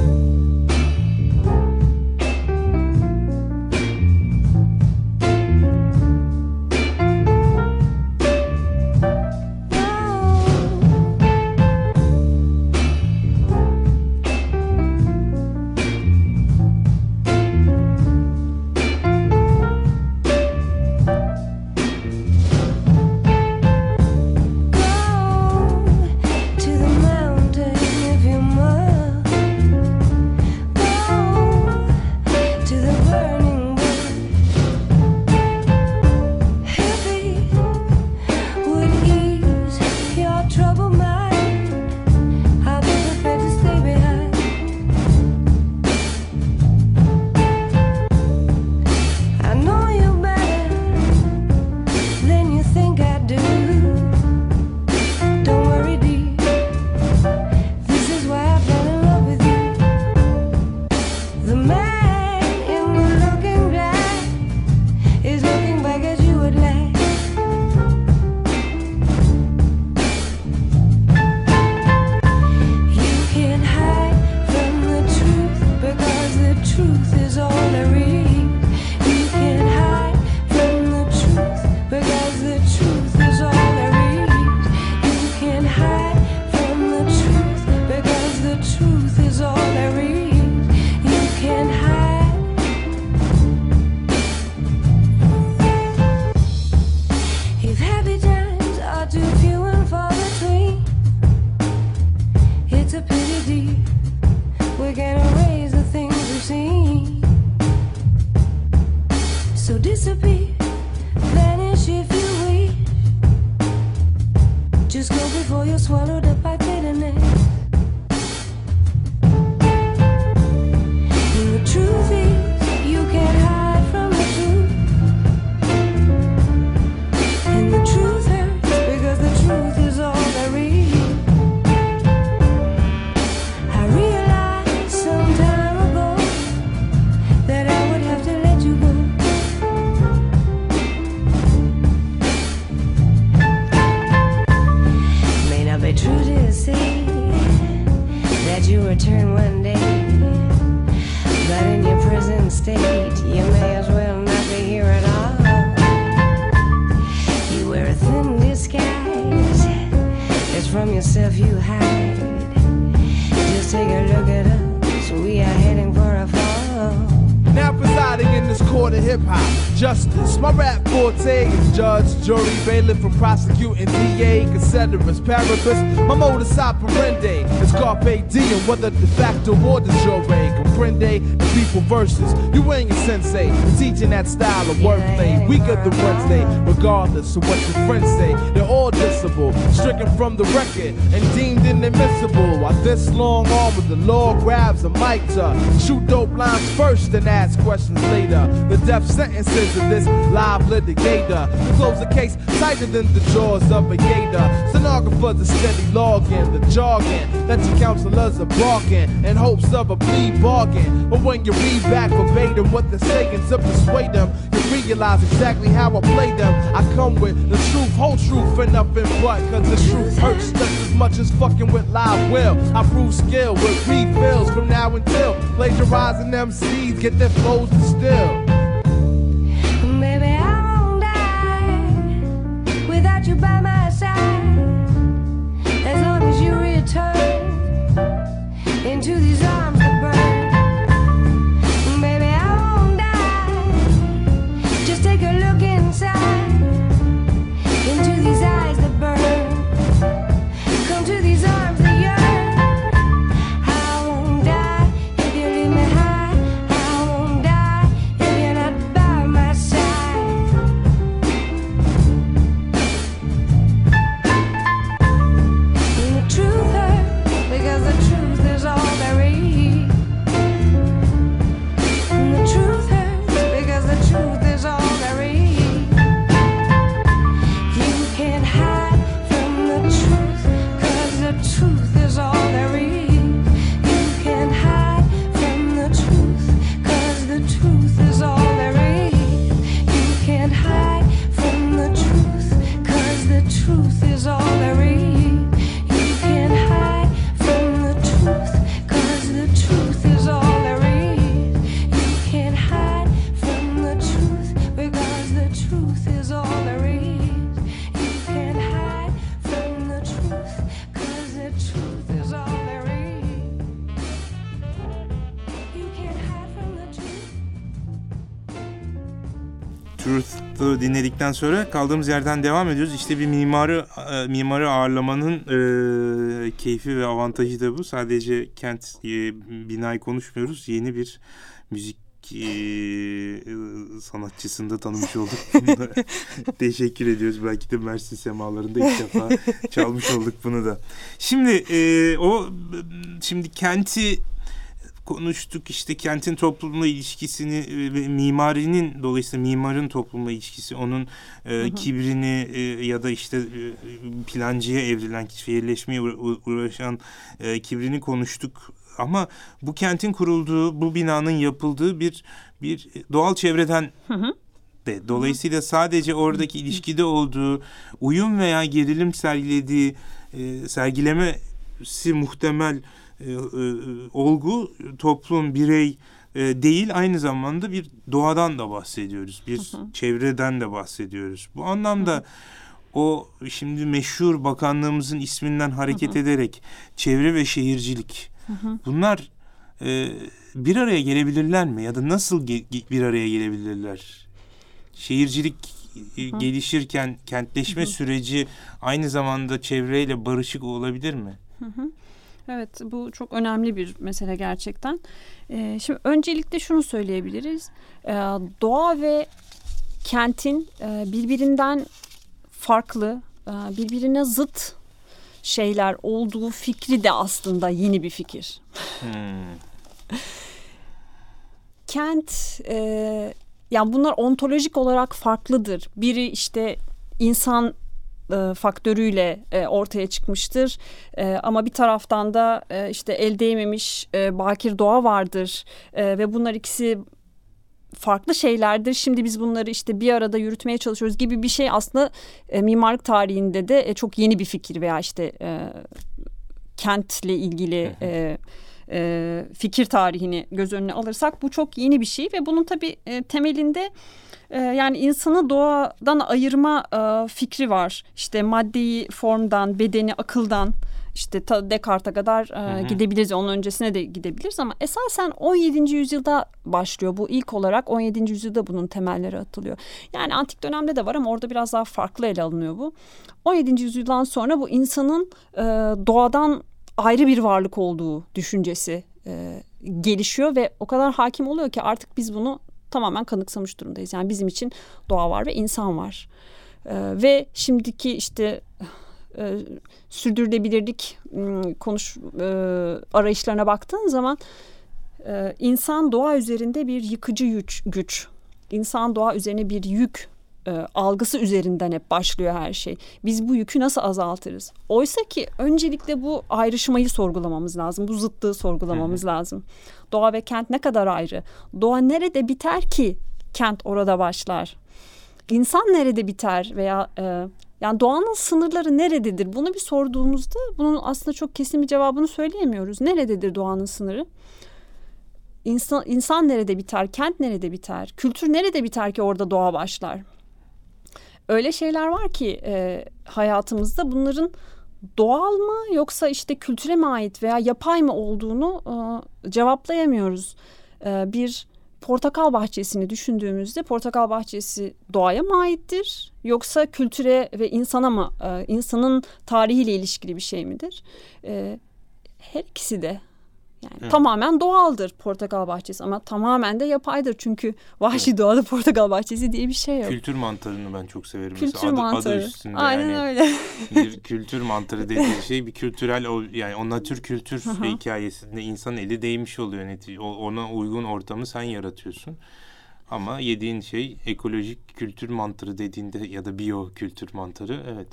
Paribus. My modus operandi is carpe diem, whether de facto or de jure. Comprende the people versus you ain't a sensei. Teaching that style of wordplay, we got the Wednesday, regardless of what your friends say. They're all dissable, stricken from the record and deemed inadmissible. While this long arm of the law grabs a mic to shoot dope lines first and ask questions later. The death sentences of this live litigator. To close the case tighter than the jaws of a gator. Stenographers are steady logging the jargon that your counselors are barking in hopes of a plea bargain. But when you read back verbatim what they're saying to persuade them, you realize exactly how I play them. I come with the truth, whole truth, and nothing but. Cause the truth hurts just as much as fucking with live will. I prove skill with refills from now until plagiarizing MCs get their flows distilled. Maybe I won't die without you by my side. As long as you return into these arms Truth'u dinledikten sonra kaldığımız yerden devam ediyoruz. İşte bir mimarı e, mimarı ağırlamanın e, keyfi ve avantajı da bu. Sadece kent e, binayı konuşmuyoruz. Yeni bir müzik e, sanatçısını da tanımış olduk. Teşekkür ediyoruz. Belki de Mersin semalarında ilk defa çalmış olduk bunu da. Şimdi e, o şimdi kenti konuştuk. İşte kentin toplumla ilişkisini e, ve mimarinin dolayısıyla mimarın toplumla ilişkisi onun e, kibrini e, ya da işte e, plancıya evrilen şehirleşmeye uğra- uğra- uğraşan e, kibrini konuştuk. Ama bu kentin kurulduğu bu binanın yapıldığı bir bir doğal çevreden de dolayısıyla sadece oradaki ilişkide olduğu uyum veya gerilim sergilediği e, sergilemesi muhtemel e, e, olgu toplum birey e, değil aynı zamanda bir doğadan da bahsediyoruz. Bir çevreden de bahsediyoruz. Bu anlamda o şimdi meşhur bakanlığımızın isminden hareket ederek çevre ve şehircilik bunlar e, bir araya gelebilirler mi? Ya da nasıl ge- bir araya gelebilirler? Şehircilik e, gelişirken kentleşme süreci aynı zamanda çevreyle barışık olabilir mi? Evet bu çok önemli bir mesele gerçekten. Ee, şimdi öncelikle şunu söyleyebiliriz. Ee, doğa ve kentin e, birbirinden farklı, e, birbirine zıt şeyler olduğu fikri de aslında yeni bir fikir. Hmm. Kent, e, yani bunlar ontolojik olarak farklıdır. Biri işte insan e, faktörüyle e, ortaya çıkmıştır. E, ama bir taraftan da e, işte el değmemiş e, bakir doğa vardır E, ve bunlar ikisi farklı şeylerdir. Şimdi biz bunları işte bir arada yürütmeye çalışıyoruz gibi bir şey aslında e, mimarlık tarihinde de e, çok yeni bir fikir veya işte e, kentle ilgili e, e, fikir tarihini göz önüne alırsak bu çok yeni bir şey ve bunun tabii e, temelinde e, yani insanı doğadan ayırma e, fikri var. İşte maddeyi formdan, bedeni akıldan işte ta Descartes'e kadar e, gidebiliriz. Onun öncesine de gidebiliriz ama esasen 17. yüzyılda başlıyor. Bu ilk olarak 17. yüzyılda bunun temelleri atılıyor. Yani antik dönemde de var ama orada biraz daha farklı ele alınıyor bu. 17. yüzyıldan sonra bu insanın e, doğadan ayrı bir varlık olduğu düşüncesi e, gelişiyor ve o kadar hakim oluyor ki artık biz bunu tamamen kanıksamış durumdayız. Yani bizim için doğa var ve insan var. E, ve şimdiki işte e, sürdürülebilirlik m, konuş e, arayışlarına baktığın zaman e, insan doğa üzerinde bir yıkıcı güç, güç. İnsan doğa üzerine bir yük e, algısı üzerinden hep başlıyor her şey. Biz bu yükü nasıl azaltırız? Oysa ki öncelikle bu ayrışmayı sorgulamamız lazım. Bu zıtlığı sorgulamamız lazım. Doğa ve kent ne kadar ayrı? Doğa nerede biter ki kent orada başlar? İnsan nerede biter veya e, yani doğanın sınırları nerededir? Bunu bir sorduğumuzda bunun aslında çok kesin bir cevabını söyleyemiyoruz. Nerededir doğanın sınırı? İnsan, insan nerede biter? Kent nerede biter? Kültür nerede biter ki orada doğa başlar? Öyle şeyler var ki e, hayatımızda bunların doğal mı yoksa işte kültüre mi ait veya yapay mı olduğunu e, cevaplayamıyoruz. E, bir portakal bahçesini düşündüğümüzde portakal bahçesi doğaya mı aittir yoksa kültüre ve insana mı e, insanın tarihiyle ilişkili bir şey midir? E, her ikisi de yani Evet. tamamen doğaldır portakal bahçesi ama tamamen de yapaydır çünkü vahşi doğada portakal bahçesi diye bir şey yok. Kültür mantarını ben çok severim. Kültür Mesela adı, mantarı. adı üstünde Aynen yani öyle. bir kültür mantarı dediği şey bir kültürel yani o natür kültür hikayesinde insan eli değmiş oluyor netice. Ona uygun ortamı sen yaratıyorsun. Ama yediğin şey ekolojik kültür mantarı dediğinde ya da biyo kültür mantarı evet.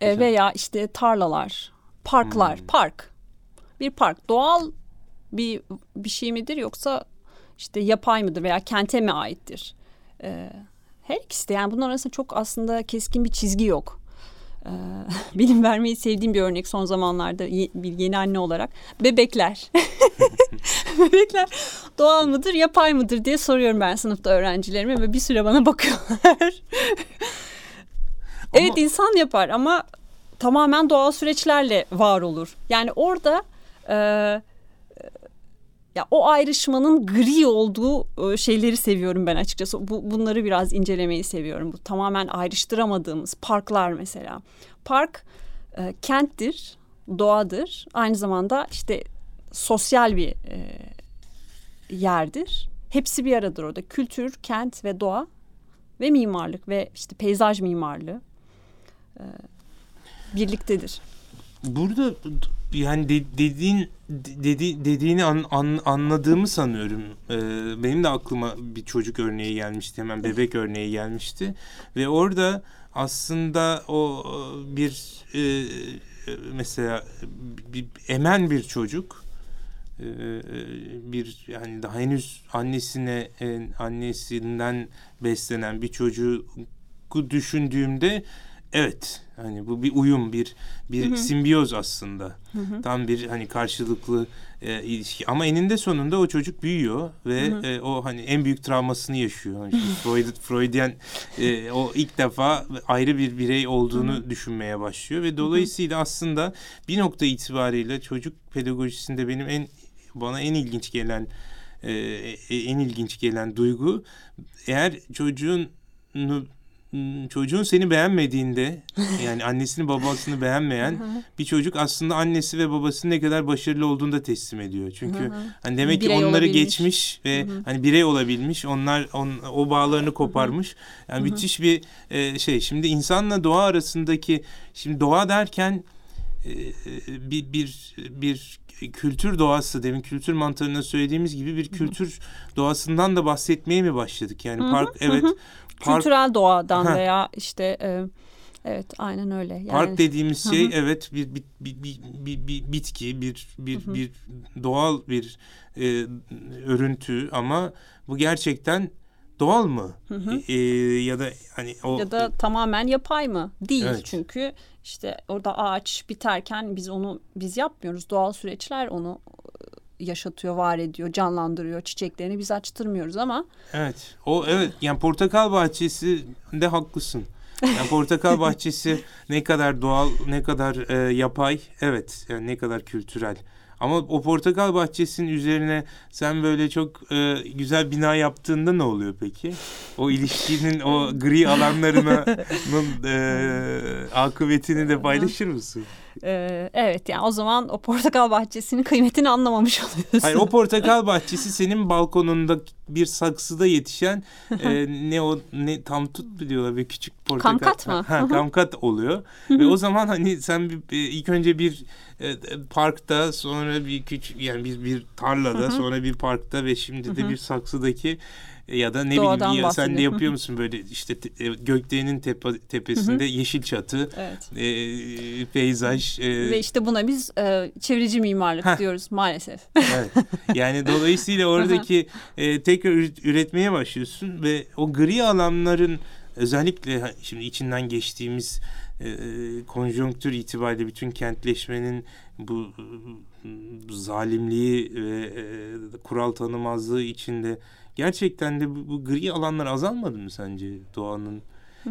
E, veya işte tarlalar, parklar, Hmm. park. Bir park doğal bir bir şey midir yoksa işte yapay mıdır veya kente mi aittir? E, her ikisi de yani bunlar arasında çok aslında keskin bir çizgi yok. E, benim vermeyi sevdiğim bir örnek son zamanlarda ye- bir yeni anne olarak bebekler. bebekler doğal mıdır yapay mıdır diye soruyorum ben sınıfta öğrencilerime ve bir süre bana bakıyorlar. Evet insan yapar ama tamamen doğal süreçlerle var olur. Yani orada e, ya o ayrışmanın gri olduğu e, şeyleri seviyorum ben açıkçası. Bu, bunları biraz incelemeyi seviyorum. Bu tamamen ayrıştıramadığımız parklar mesela. Park e, kenttir, doğadır. Aynı zamanda işte sosyal bir e, yerdir. Hepsi bir aradadır orada. Kültür, kent ve doğa ve mimarlık ve işte peyzaj mimarlığı e, birliktedir. Burada yani de- dediğin dedi dediğini an, an- anladığımı sanıyorum. Ee, benim de aklıma bir çocuk örneği gelmişti. Hemen bebek örneği gelmişti. Ve orada aslında o e, bir e, e, mesela bir emen bir çocuk e, bir yani daha henüz annesine e, annesinden beslenen bir çocuğu düşündüğümde evet hani bu bir uyum bir bir simbiyoz aslında. Tam bir hani karşılıklı e, ilişki. Ama eninde sonunda o çocuk büyüyor ve e, o hani en büyük travmasını yaşıyor. Şimdi Freud Freudian e, o ilk defa ayrı bir birey olduğunu düşünmeye başlıyor ve dolayısıyla aslında bir nokta itibariyle çocuk pedagojisinde benim en bana en ilginç gelen e, en ilginç gelen duygu eğer çocuğun çocuğun seni beğenmediğinde yani annesini babasını beğenmeyen bir çocuk aslında annesi ve babasının ne kadar başarılı olduğunu da teslim ediyor. Çünkü hani demek ki Birey onları olabilmiş. geçmiş ve hani birey olabilmiş. Onlar on, o bağlarını koparmış. Yani müthiş bir e, şey. Şimdi insanla doğa arasındaki şimdi doğa derken e, bir bir bir kültür doğası demin kültür mantığında söylediğimiz gibi bir kültür doğasından da bahsetmeye mi başladık? Yani park evet park Kültürel doğadan Ha. veya işte e, evet aynen öyle. Yani, Park dediğimiz şey evet bir bir, bir, bir, bir, bir bitki, bir bir bir doğal bir e, örüntü ama bu gerçekten doğal mı? E, ya da hani o ya da tamamen yapay mı? Değil Evet. çünkü işte orada ağaç biterken biz onu biz yapmıyoruz. Doğal süreçler onu e, yaşatıyor, var ediyor, canlandırıyor. Çiçeklerini biz açtırmıyoruz ama evet o evet yani portakal bahçesi de haklısın. Yani portakal bahçesi ne kadar doğal, ne kadar e, yapay, evet yani ne kadar kültürel. Ama o portakal bahçesinin üzerine sen böyle çok e, güzel bina yaptığında ne oluyor peki? O ilişkinin o gri alanlarının e, akıbetini de paylaşır mısın? E, evet yani o zaman o portakal bahçesinin kıymetini anlamamış oluyorsun. Hayır o portakal bahçesi senin balkonunda bir saksıda yetişen e, ne o ne tam tut diyorlar bir küçük portakal. Kamkat mı? Ha, kamkat oluyor. Ve o zaman hani sen bir, ilk önce bir e, parkta sonra bir küçük yani bir bir tarlada sonra bir parkta ve şimdi de bir saksıdaki e, ya da ne Doğadan bileyim ya sen de yapıyor musun böyle işte te- e, gökdelenin tepe, tepesinde yeşil çatı Evet. e, peyzaj e, Ve işte buna biz e, çevreci mimarlık Heh. diyoruz maalesef. Evet. Yani dolayısıyla oradaki e, tekrar üret- üretmeye başlıyorsun ve o gri alanların özellikle şimdi içinden geçtiğimiz e, konjonktür itibariyle bütün kentleşmenin bu e, zalimliği ve e, kural tanımazlığı içinde gerçekten de bu, bu gri alanlar azalmadı mı sence doğanın?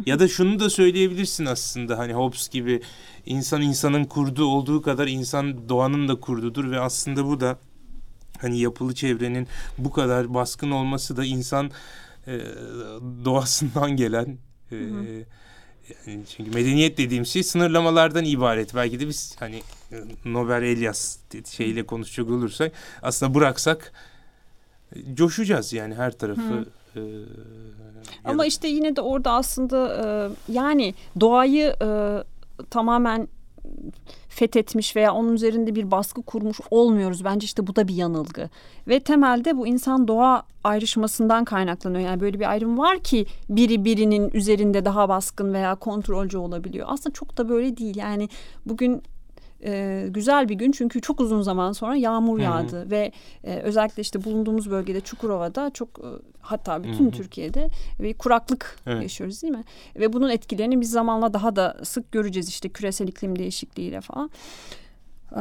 Ya da şunu da söyleyebilirsin aslında hani Hobbes gibi insan insanın kurdu olduğu kadar insan doğanın da kurdudur ve aslında bu da hani yapılı çevrenin bu kadar baskın olması da insan e, doğasından gelen e, yani çünkü medeniyet dediğim şey sınırlamalardan ibaret. Belki de biz hani Nobel Elias şeyle konuşacak olursak aslında bıraksak coşacağız yani her tarafı. e, ya Ama da- işte yine de orada aslında e, yani doğayı e, tamamen fethetmiş veya onun üzerinde bir baskı kurmuş olmuyoruz. Bence işte bu da bir yanılgı. Ve temelde bu insan doğa ayrışmasından kaynaklanıyor. Yani böyle bir ayrım var ki biri birinin üzerinde daha baskın veya kontrolcü olabiliyor. Aslında çok da böyle değil. Yani bugün e, güzel bir gün çünkü çok uzun zaman sonra yağmur Hı hı. yağdı ve e, özellikle işte bulunduğumuz bölgede Çukurova'da çok e, hatta bütün Hı hı. Türkiye'de bir kuraklık Evet. yaşıyoruz değil mi? Ve bunun etkilerini biz zamanla daha da sık göreceğiz işte küresel iklim değişikliğiyle falan. Ee,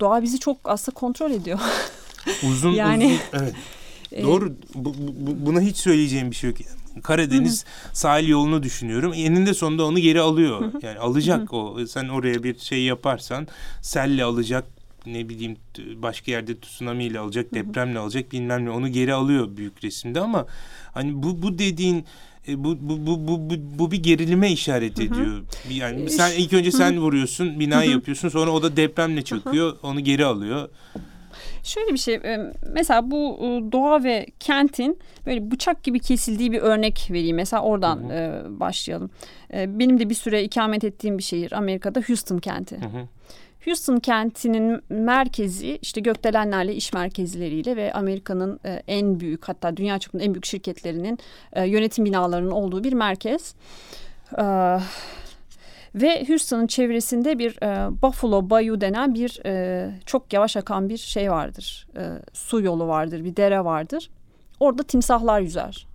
doğa bizi çok aslında kontrol ediyor. Uzun Yani- uzun evet. Doğru. Bu, bu- buna hiç söyleyeceğim bir şey yok. Karadeniz sahil yolunu düşünüyorum. Eninde sonunda onu geri alıyor. Yani alacak o. Sen oraya bir şey yaparsan selle alacak ne bileyim başka yerde tsunami ile alacak, depremle alacak bilmem ne onu geri alıyor büyük resimde ama hani bu bu dediğin e, bu bu bu bu bu, bu bir gerilime işaret ediyor. Yani sen ilk önce sen vuruyorsun, binayı yapıyorsun, sonra o da depremle çöküyor, onu geri alıyor. Şöyle bir şey mesela bu doğa ve kentin böyle bıçak gibi kesildiği bir örnek vereyim. Mesela oradan e, başlayalım. E, Benim de bir süre ikamet ettiğim bir şehir Amerika'da Houston kenti. Hı hı. Houston kentinin merkezi işte gökdelenlerle iş merkezleriyle ve Amerika'nın en büyük hatta dünya çapında en büyük şirketlerinin yönetim binalarının olduğu bir merkez. Ve Houston'ın çevresinde bir e, Buffalo Bayou denen bir e, çok yavaş akan bir şey vardır. E, su yolu vardır, bir dere vardır. Orada timsahlar yüzer.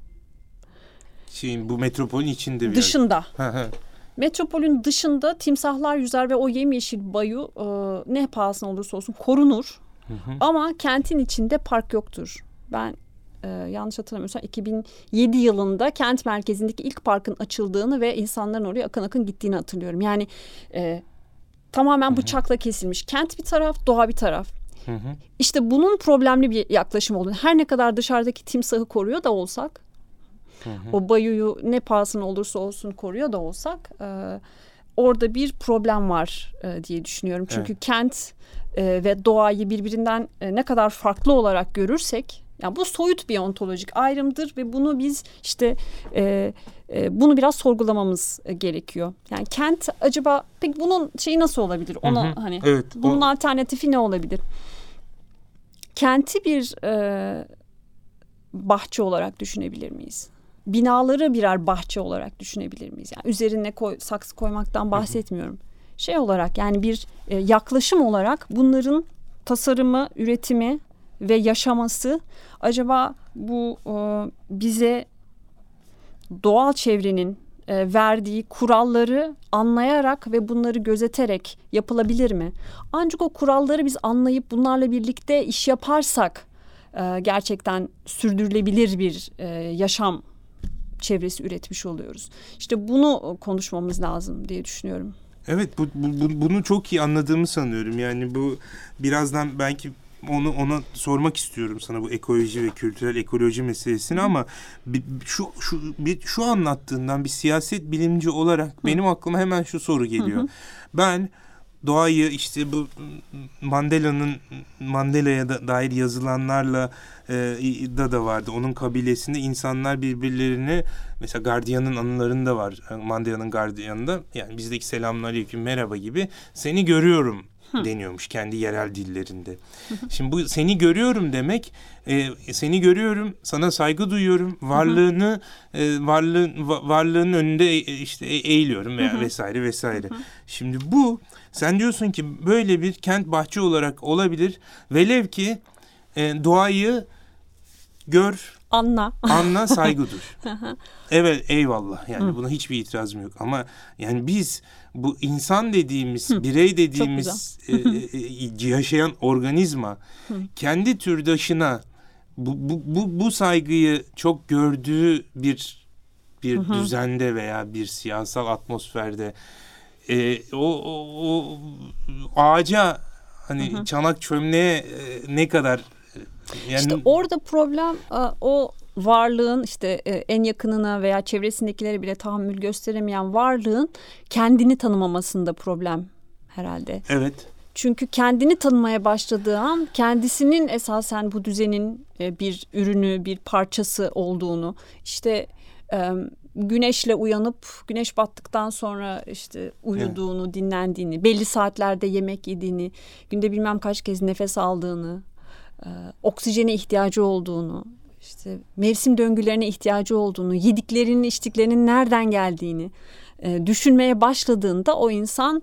Şeyin bu metropolün içinde bir. Dışında. Metropolün dışında timsahlar yüzer ve o yemyeşil bayu e, ne pahasına olursa olsun korunur. Ama kentin içinde park yoktur. Ben e, yanlış hatırlamıyorsam 2007 yılında kent merkezindeki ilk parkın açıldığını ve insanların oraya akın akın gittiğini hatırlıyorum. Yani e, tamamen bıçakla kesilmiş. Kent bir taraf, doğa bir taraf. Hı hı. İşte bunun problemli bir yaklaşım olduğunu her ne kadar dışarıdaki timsahı koruyor da olsak o bayuyu ne pahasına olursa olsun koruyor da olsak e, orada bir problem var e, diye düşünüyorum. Çünkü kent e, ve doğayı birbirinden e, ne kadar farklı olarak görürsek yani bu soyut bir ontolojik ayrımdır ve bunu biz işte e, e, bunu biraz sorgulamamız gerekiyor. Yani kent acaba peki bunun şeyi nasıl olabilir? Ona Hı hı. hani Evet. bunun o- alternatifi ne olabilir? Kenti bir e, bahçe olarak düşünebilir miyiz? Binaları birer bahçe olarak düşünebilir miyiz? Yani üzerine koy, saksı koymaktan bahsetmiyorum. Şey olarak yani bir e, yaklaşım olarak bunların tasarımı, üretimi ve yaşaması acaba bu e, bize doğal çevrenin e, verdiği kuralları anlayarak ve bunları gözeterek yapılabilir mi? Ancak o kuralları biz anlayıp bunlarla birlikte iş yaparsak e, gerçekten sürdürülebilir bir yaşam çevresi üretmiş oluyoruz. İşte bunu konuşmamız lazım diye düşünüyorum. Evet bu- bu- bunu çok iyi anladığımı sanıyorum. Yani bu birazdan belki onu ona sormak istiyorum sana bu ekoloji ve kültürel ekoloji meselesini ama bir- şu şu bir şu anlattığından bir siyaset bilimci olarak benim aklıma hemen şu soru geliyor. Ben doğayı işte bu Mandela'nın Mandela'ya da dair yazılanlarla e, da da vardı. Onun kabilesinde insanlar birbirlerini mesela gardiyanın anılarında var. e, Mandela'nın gardiyanında yani bizdeki selamünaleyküm merhaba gibi seni görüyorum deniyormuş kendi yerel dillerinde. Şimdi bu seni görüyorum demek e, seni görüyorum sana saygı duyuyorum varlığını e, varlığın va- varlığın önünde e, işte e- eğiliyorum veya vesaire vesaire. Şimdi bu sen diyorsun ki böyle bir kent bahçe olarak olabilir. Velev ki e, doğayı gör, Anla. anla, saygı duy. evet eyvallah yani buna hiçbir itirazım yok ama yani biz bu insan dediğimiz, birey dediğimiz e, e, yaşayan organizma kendi türdaşına bu, bu, bu, bu saygıyı çok gördüğü bir bir düzende veya bir siyasal atmosferde e, o, o, o ağaca hani çanak çömleğe e, ne kadar e, yani İşte orada problem e, o varlığın işte e, en yakınına veya çevresindekilere bile tahammül gösteremeyen varlığın kendini tanımamasında problem herhalde. evet Çünkü kendini tanımaya başladığı an kendisinin esasen bu düzenin e, bir ürünü, bir parçası olduğunu, işte güneşle uyanıp güneş battıktan sonra işte uyuduğunu, dinlendiğini, belli saatlerde yemek yediğini, günde bilmem kaç kez nefes aldığını, oksijene ihtiyacı olduğunu, işte mevsim döngülerine ihtiyacı olduğunu, yediklerinin, içtiklerinin nereden geldiğini e, düşünmeye başladığında o insan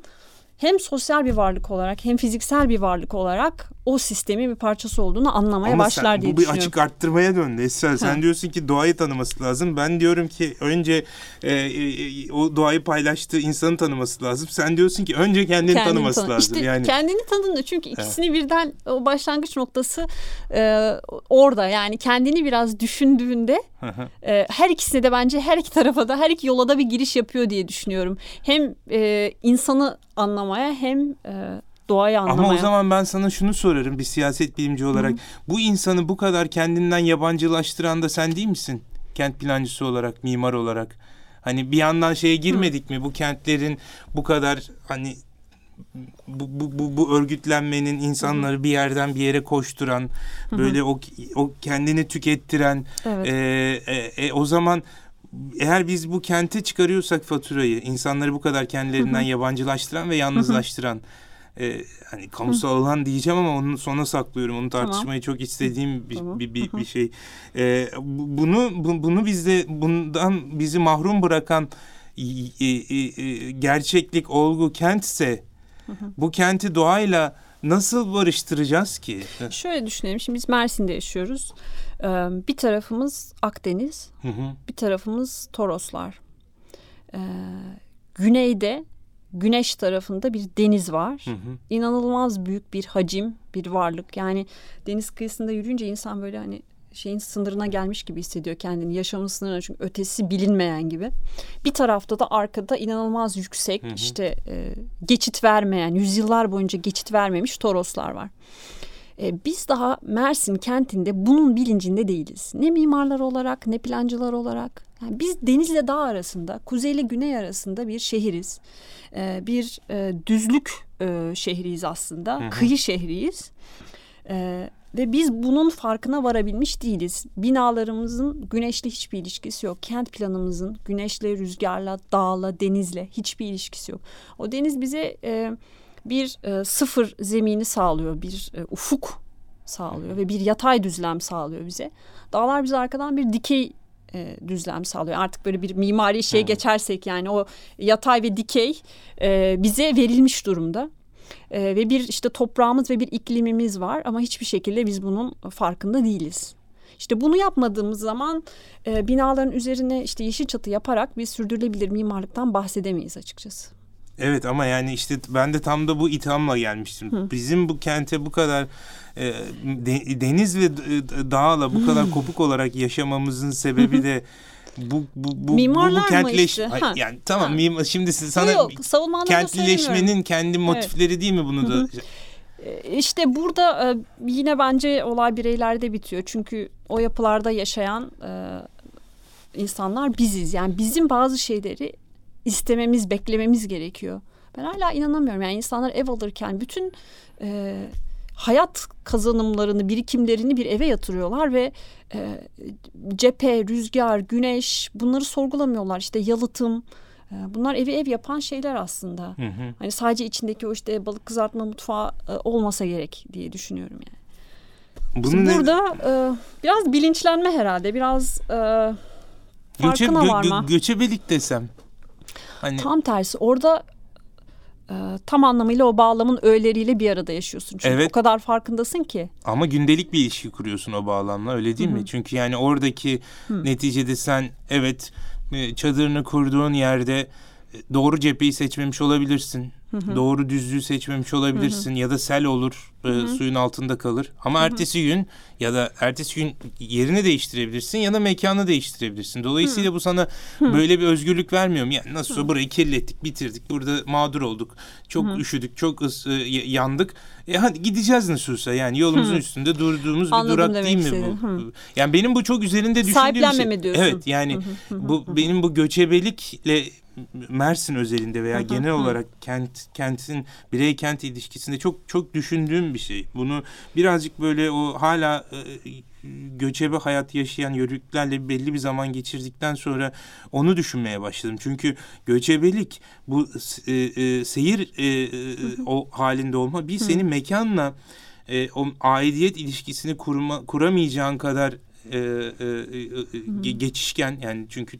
hem sosyal bir varlık olarak hem fiziksel bir varlık olarak o sistemin bir parçası olduğunu anlamaya Ama başlar sen, diye bu bir düşünüyorum. açık arttırmaya döndü Esra. Sen diyorsun ki doğayı tanıması lazım. Ben diyorum ki önce e, e, o doğayı paylaştığı insanı tanıması lazım. Sen diyorsun ki önce kendini, Kendini tanıması tanı- lazım. İşte yani kendini tanımlı çünkü ikisini birden o başlangıç noktası e, orada yani kendini biraz düşündüğünde e, her ikisine de bence her iki tarafa da her iki yola da bir giriş yapıyor diye düşünüyorum. Hem e, insanı anlamaya hem e, doğayı anlamaya. Ama o zaman ben sana şunu sorarım bir siyaset bilimci olarak. Bu insanı bu kadar kendinden yabancılaştıran da sen değil misin? Kent plancısı olarak, mimar olarak. Hani bir yandan şeye girmedik mi? Bu kentlerin bu kadar hani bu, bu, bu, bu örgütlenmenin insanları bir yerden bir yere koşturan, böyle o, o kendini tükettiren, Evet. e, e, e, o zaman eğer biz bu kente çıkarıyorsak faturayı, insanları bu kadar kendilerinden yabancılaştıran ve yalnızlaştıran, e, hani kamusal alan diyeceğim ama onu sona saklıyorum. Onu tartışmayı çok istediğim bir, Tamam. bir, bir, bir şey. E, bu- bunu bu- bunu bizde bundan bizi mahrum bırakan e, e, gerçeklik olgu kentse bu kenti doğayla nasıl barıştıracağız ki? Şöyle düşünelim. Şimdi biz Mersin'de yaşıyoruz. Ee, bir tarafımız Akdeniz, Hı hı. bir tarafımız Toroslar. Ee, güneyde güneş tarafında bir deniz var. Hı hı. İnanılmaz büyük bir hacim, bir varlık. Yani deniz kıyısında yürüyünce insan böyle hani şeyin sınırına gelmiş gibi hissediyor kendini. Yaşamın sınırına çünkü ötesi bilinmeyen gibi. Bir tarafta da arkada inanılmaz yüksek işte e, geçit vermeyen, yüzyıllar boyunca geçit vermemiş Toroslar var. E, biz daha Mersin kentinde bunun bilincinde değiliz. Ne mimarlar olarak ne plancılar olarak. Yani biz denizle dağ arasında, kuzeyle güney arasında bir şehiriz. E, bir e, düzlük e, şehriyiz aslında. Kıyı şehriyiz. E, ve biz bunun farkına varabilmiş değiliz. Binalarımızın güneşle hiçbir ilişkisi yok. Kent planımızın güneşle, rüzgarla, dağla, denizle hiçbir ilişkisi yok. O deniz bize e, bir e, sıfır zemini sağlıyor, bir e, ufuk sağlıyor ve bir yatay düzlem sağlıyor bize. Dağlar bize arkadan bir dikey e, düzlem sağlıyor. Artık böyle bir mimari şeye geçersek yani o yatay ve dikey e, bize verilmiş durumda. E, ve bir işte toprağımız ve bir iklimimiz var ama hiçbir şekilde biz bunun farkında değiliz. İşte bunu yapmadığımız zaman e, binaların üzerine işte yeşil çatı yaparak bir sürdürülebilir mimarlıktan bahsedemeyiz açıkçası. Evet ama yani işte ben de tam da bu ithamla gelmiştim. Bizim bu kente bu kadar e, de- deniz ve d- dağla bu kadar kopuk olarak yaşamamızın sebebi de bu bu bu, bu, bu Mimarlar mı kentleş işte? Yani tamam Ha. mimar şimdi sana Yok, kentlileşmenin kendi motifleri değil mi bunu da E, İşte burada e, yine bence olay bireylerde bitiyor. Çünkü o yapılarda yaşayan e, insanlar biziz. Yani bizim bazı şeyleri istememiz, beklememiz gerekiyor. Ben hala inanamıyorum. Yani insanlar ev alırken bütün e, hayat kazanımlarını, birikimlerini bir eve yatırıyorlar ve e, cephe, rüzgar, güneş bunları sorgulamıyorlar. İşte yalıtım. e, Bunlar evi ev yapan şeyler aslında. Hı hı. Hani sadece içindeki o işte balık kızartma mutfağı e, olmasa gerek diye düşünüyorum yani. Bunun ne- Burada e, biraz bilinçlenme herhalde. Biraz e, göçe- farkına gö- varma. gö- göçebelik desem. Hani Tam tersi orada e, tam anlamıyla o bağlamın öğeleriyle bir arada yaşıyorsun. Çünkü Evet. o kadar farkındasın ki. Ama gündelik bir ilişki kuruyorsun o bağlamla öyle değil mi? Çünkü yani oradaki neticede sen evet e, çadırını kurduğun yerde e, doğru cepheyi seçmemiş olabilirsin. Doğru düzlüğü seçmemiş olabilirsin ya da sel olur e, suyun altında kalır. Ama ertesi gün ya da ertesi gün yerini değiştirebilirsin ya da mekanı değiştirebilirsin. Dolayısıyla bu sana böyle bir özgürlük vermiyor mu? Yani nasılsa burayı kirlettik, bitirdik. Burada mağdur olduk. Çok üşüdük, çok ıs- e, yandık. E hadi gideceğiz nasılsa yani yolumuzun üstünde durduğumuz bir Anladım durak değil mi bu? Hı. Yani benim bu çok üzerinde düşündüğüm Sahiplenmeme şey. diyorsun. Evet yani bu benim bu göçebelikle Mersin özelinde veya genel olarak kent kentin birey kent ilişkisinde çok çok düşündüğüm bir şey. Bunu birazcık böyle o hala e, göçebe hayat yaşayan yörüklerle belli bir zaman geçirdikten sonra onu düşünmeye başladım. Çünkü göçebelik bu e, e, seyir e, e, o halinde olma bir senin mekanla e, o aidiyet ilişkisini kurma, kuramayacağın kadar e, e, e, e, ge- geçişken yani çünkü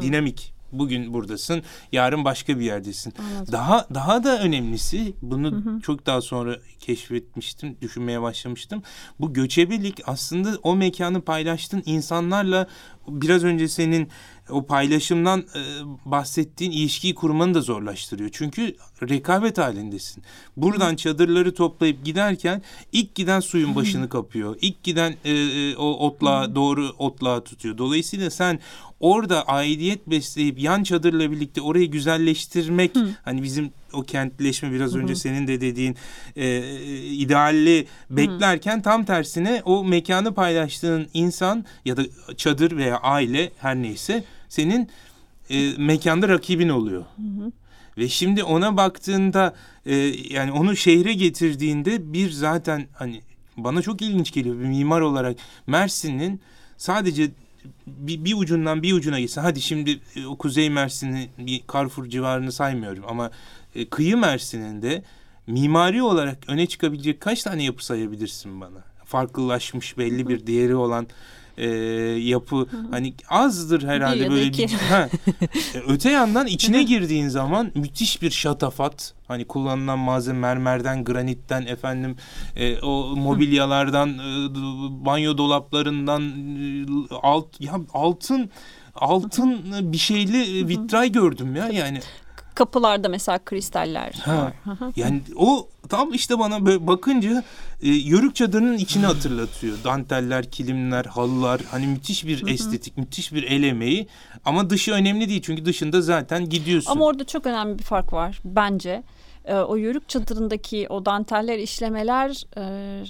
dinamik bugün buradasın yarın başka bir yerdesin. Anladım. daha daha da önemlisi bunu çok daha sonra keşfetmiştim düşünmeye başlamıştım. Bu göçebelik aslında o mekanı paylaştığın insanlarla biraz önce senin o paylaşımdan e, bahsettiğin ilişkiyi kurmanı da zorlaştırıyor. Çünkü rekabet halindesin. Buradan çadırları toplayıp giderken ilk giden suyun başını kapıyor. İlk giden e, e, o otlağı doğru otlağı tutuyor. Dolayısıyla sen orada aidiyet besleyip yan çadırla birlikte orayı güzelleştirmek hani bizim o kentleşme biraz önce senin de dediğin e, idealli beklerken tam tersine o mekanı paylaştığın insan ya da çadır veya aile her neyse senin e, mekanda rakibin oluyor. Ve şimdi ona baktığında e, yani onu şehre getirdiğinde bir zaten hani bana çok ilginç geliyor. Bir mimar olarak Mersin'in sadece bir, bir ucundan bir ucuna gitse hadi şimdi e, o Kuzey Mersin'i bir Carrefour civarını saymıyorum ama e, kıyı Mersin'in de mimari olarak öne çıkabilecek kaç tane yapı sayabilirsin bana? Farklılaşmış belli bir değeri olan e, yapı hani azdır herhalde Bir böyle iki. bir ha. E, öte yandan içine girdiğin zaman müthiş bir şatafat hani kullanılan malzeme mermerden granitten efendim e, o mobilyalardan e, banyo dolaplarından e, alt ya altın altın bir şeyli e, vitray gördüm ya yani Kapılarda mesela kristaller Ha. var. yani o tam işte bana böyle bakınca e, yörük çadırının içini hatırlatıyor. Danteller, kilimler, halılar hani müthiş bir estetik, müthiş bir el emeği ama dışı önemli değil çünkü dışında zaten gidiyorsun. Ama orada çok önemli bir fark var bence. e, o yörük çadırındaki o danteller işlemeler e,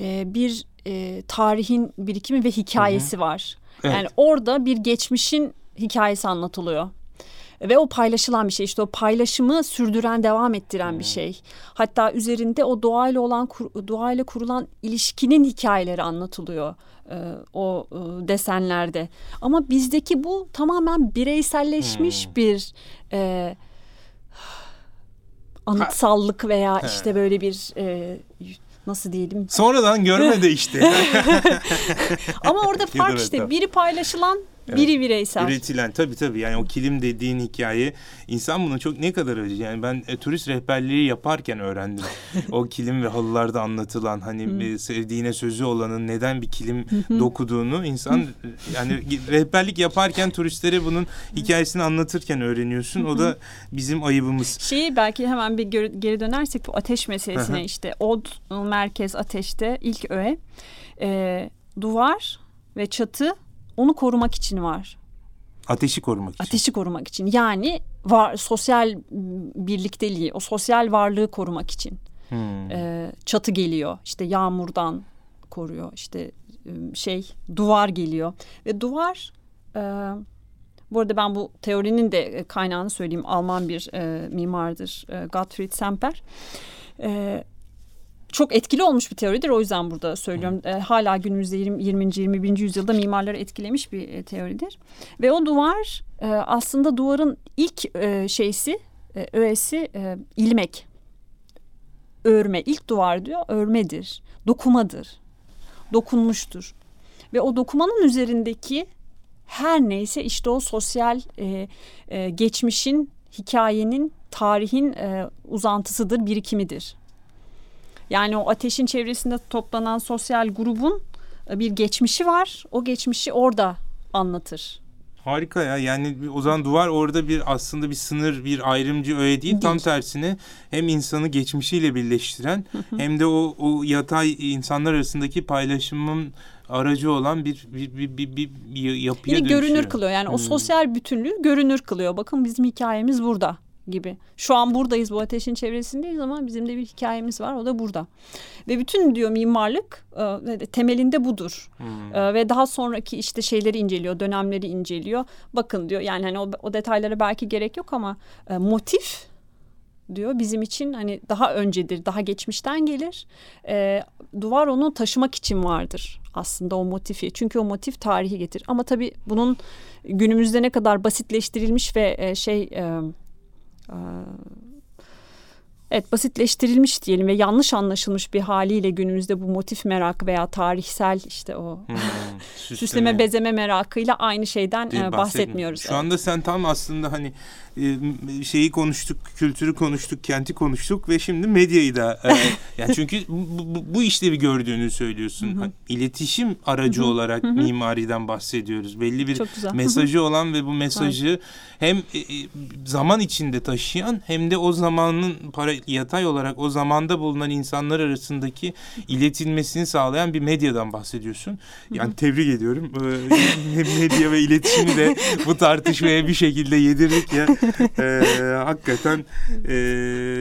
e, bir e, tarihin birikimi ve hikayesi var. Evet. Yani orada bir geçmişin hikayesi anlatılıyor. Ve o paylaşılan bir şey işte o paylaşımı sürdüren devam ettiren bir şey. Hatta üzerinde o doğayla olan doğayla kurulan ilişkinin hikayeleri anlatılıyor e, o e, desenlerde. Ama bizdeki bu tamamen bireyselleşmiş bir e, anıtsallık veya işte böyle bir e, nasıl diyelim Sonradan görme de işte. ama orada da fark işte biri paylaşılan biri bireysel. Üretilen tabii tabii. Yani o kilim dediğin hikaye insan buna çok ne kadar acı yani ben e, turist rehberliği yaparken öğrendim. O kilim ve halılarda anlatılan hani e, sevdiğine sözü olanın neden bir kilim dokuduğunu insan e, yani rehberlik yaparken turistlere bunun hikayesini anlatırken öğreniyorsun. O da bizim ayıbımız. Şeyi belki hemen bir geri, dönersek bu ateş meselesine işte od merkez ateşte ilk öğe e, duvar ve çatı onu korumak için var. Ateşi korumak için. Ateşi korumak için. Yani var sosyal birlikteliği, o sosyal varlığı korumak için. Hmm. E, çatı geliyor. işte yağmurdan koruyor. İşte e, şey duvar geliyor ve duvar e, bu arada ben bu teorinin de e, kaynağını söyleyeyim. Alman bir e, mimardır e, Gottfried Semper. E, çok etkili olmuş bir teoridir. O yüzden burada söylüyorum. E, hala günümüzde 20. 20. 21. yüzyılda mimarları etkilemiş bir e, teoridir. Ve o duvar e, aslında duvarın ilk e, şeysi, e, öğesi e, ilmek. Örme. İlk duvar diyor örmedir. Dokumadır. Dokunmuştur. Ve o dokumanın üzerindeki her neyse işte o sosyal e, e, geçmişin, hikayenin, tarihin e, uzantısıdır, birikimidir. Yani o ateşin çevresinde toplanan sosyal grubun e, bir geçmişi var. O geçmişi orada anlatır. Harika ya yani o zaman duvar orada bir aslında bir sınır bir ayrımcı öğe değil, tam Değil. tersine hem insanı geçmişiyle birleştiren hem de o, o yatay insanlar arasındaki paylaşımın aracı olan bir bir bir bir, bir, bir yapıya Yine görünür dönüşüyor. kılıyor. Yani o Hmm. sosyal bütünlüğü görünür kılıyor. Bakın bizim hikayemiz burada gibi. Şu an buradayız bu ateşin çevresindeyiz ama bizim de bir hikayemiz var o da burada. Ve bütün diyor mimarlık e, temelinde budur. Hmm. E, ve daha sonraki işte şeyleri inceliyor, dönemleri inceliyor. Bakın diyor yani hani o, o detaylara belki gerek yok ama e, motif diyor bizim için hani daha öncedir, daha geçmişten gelir. E, duvar onu taşımak için vardır aslında o motifi. Çünkü o motif tarihi getirir. Ama tabii bunun günümüzde ne kadar basitleştirilmiş ve e, şey e, e, evet basitleştirilmiş diyelim ve yanlış anlaşılmış bir haliyle günümüzde bu motif merakı veya tarihsel işte o Hmm, süsleme. bezeme merakıyla aynı şeyden Değil, e, bahsetmiyoruz. Şu anda sen tam aslında hani e, şeyi konuştuk, kültürü konuştuk, kenti konuştuk ve şimdi medyayı da e, yani çünkü bu, bu, işlevi gördüğünü söylüyorsun. İletişim aracı olarak mimariden bahsediyoruz. Belli bir mesajı olan ve bu mesajı hem zaman içinde taşıyan hem de o zamanın para yatay olarak o zamanda bulunan insanlar arasındaki iletilmesini sağlayan bir medyadan bahsediyorsun. Yani tebrik ediyorum. Ee, medya ve iletişimi de bu tartışmaya bir şekilde yedirdik ya. Ee, hakikaten e,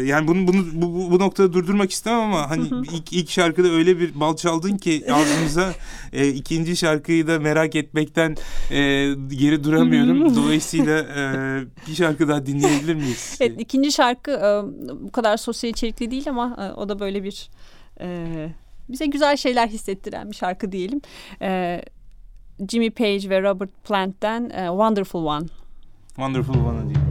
yani bunu bunu bu, bu, noktada durdurmak istemem ama hani ilk, ilk şarkıda öyle bir bal çaldın ki ağzımıza e, ikinci şarkıyı da merak etmekten e, geri duramıyorum. Dolayısıyla e, bir şarkı daha dinleyebilir miyiz? Evet ikinci şarkı e, bu kadar sosyal içerikli değil ama e, o da böyle bir e, bize güzel şeyler hissettiren bir şarkı diyelim. E, Jimmy Page ve Robert Plant'ten e, Wonderful One. Wonderful One'ı dinliyoruz.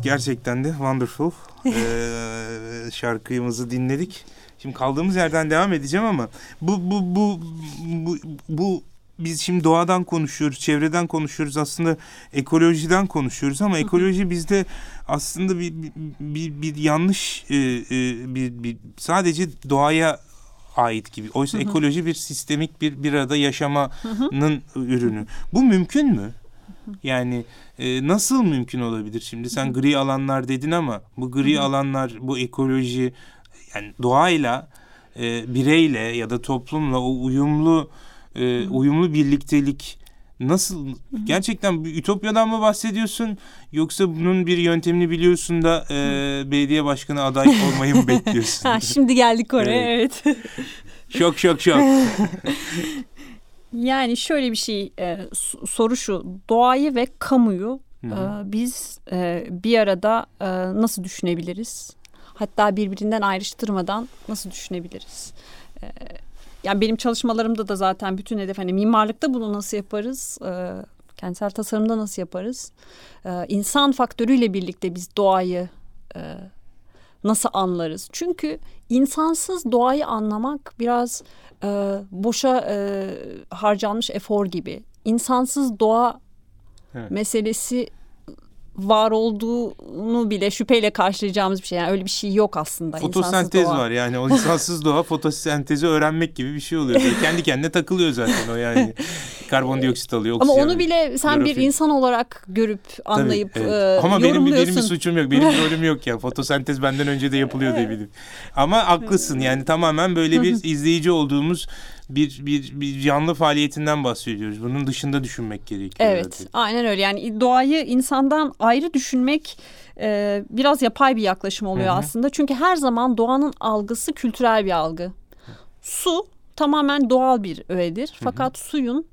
Evet gerçekten de wonderful. Ee, şarkımızı dinledik. Şimdi kaldığımız yerden devam edeceğim ama bu bu bu bu, bu biz şimdi doğadan konuşuyoruz, çevreden konuşuyoruz, aslında ekolojiden konuşuyoruz ama ekoloji bizde aslında bir bir, bir, bir yanlış e, e, bir, bir sadece doğaya ait gibi. Oysa ekoloji bir sistemik bir bir arada yaşamanın ürünü. Bu mümkün mü? Yani e, nasıl mümkün olabilir şimdi? Sen gri alanlar dedin ama bu gri alanlar, bu ekoloji yani doğayla, e, bireyle ya da toplumla o uyumlu e, uyumlu birliktelik nasıl gerçekten bir ütopyadan mı bahsediyorsun yoksa bunun bir yöntemini biliyorsun da e, belediye başkanı aday olmayı mı bekliyorsun? Ha, şimdi geldik oraya evet. şok şok şok. Yani şöyle bir şey e, soru şu doğayı ve kamuyu e, biz e, bir arada e, nasıl düşünebiliriz? Hatta birbirinden ayrıştırmadan nasıl düşünebiliriz? E, yani benim çalışmalarımda da zaten bütün hedef hani mimarlıkta bunu nasıl yaparız? E, kentsel tasarımda nasıl yaparız? E, insan faktörüyle birlikte biz doğayı e, nasıl anlarız? Çünkü insansız doğayı anlamak biraz e, boşa e, harcanmış efor gibi. İnsansız doğa Evet. meselesi var olduğunu bile şüpheyle karşılayacağımız bir şey. Yani öyle bir şey yok aslında. Fotosentez doğa. var yani o insansız doğa fotosentezi öğrenmek gibi bir şey oluyor. Böyle kendi kendine takılıyor zaten o yani. Karbondioksit alıyor, Ama onu bile sen bir klorofil. insan olarak görüp Tabii, anlayıp evet. e, Ama benim bir, benim bir suçum yok. Benim bir rolüm yok ya. Fotosentez benden önce de yapılıyor diye bildim. Ama haklısın yani tamamen böyle bir izleyici olduğumuz bir, bir, bir canlı faaliyetinden bahsediyoruz. Bunun dışında düşünmek gerekiyor. Evet, zaten. aynen öyle. Yani doğayı insandan ayrı düşünmek e, biraz yapay bir yaklaşım oluyor Hı hı. aslında. Çünkü her zaman doğanın algısı kültürel bir algı. Su tamamen doğal bir öğedir. Fakat suyun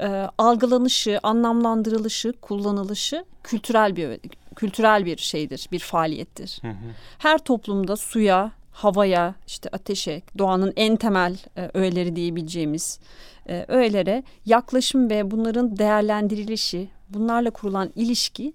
e, algılanışı, anlamlandırılışı, kullanılışı kültürel bir kültürel bir şeydir, bir faaliyettir. Hı hı. Her toplumda suya, havaya, işte ateşe, doğanın en temel e, öğeleri diyebileceğimiz e, öğelere yaklaşım ve bunların değerlendirilişi, bunlarla kurulan ilişki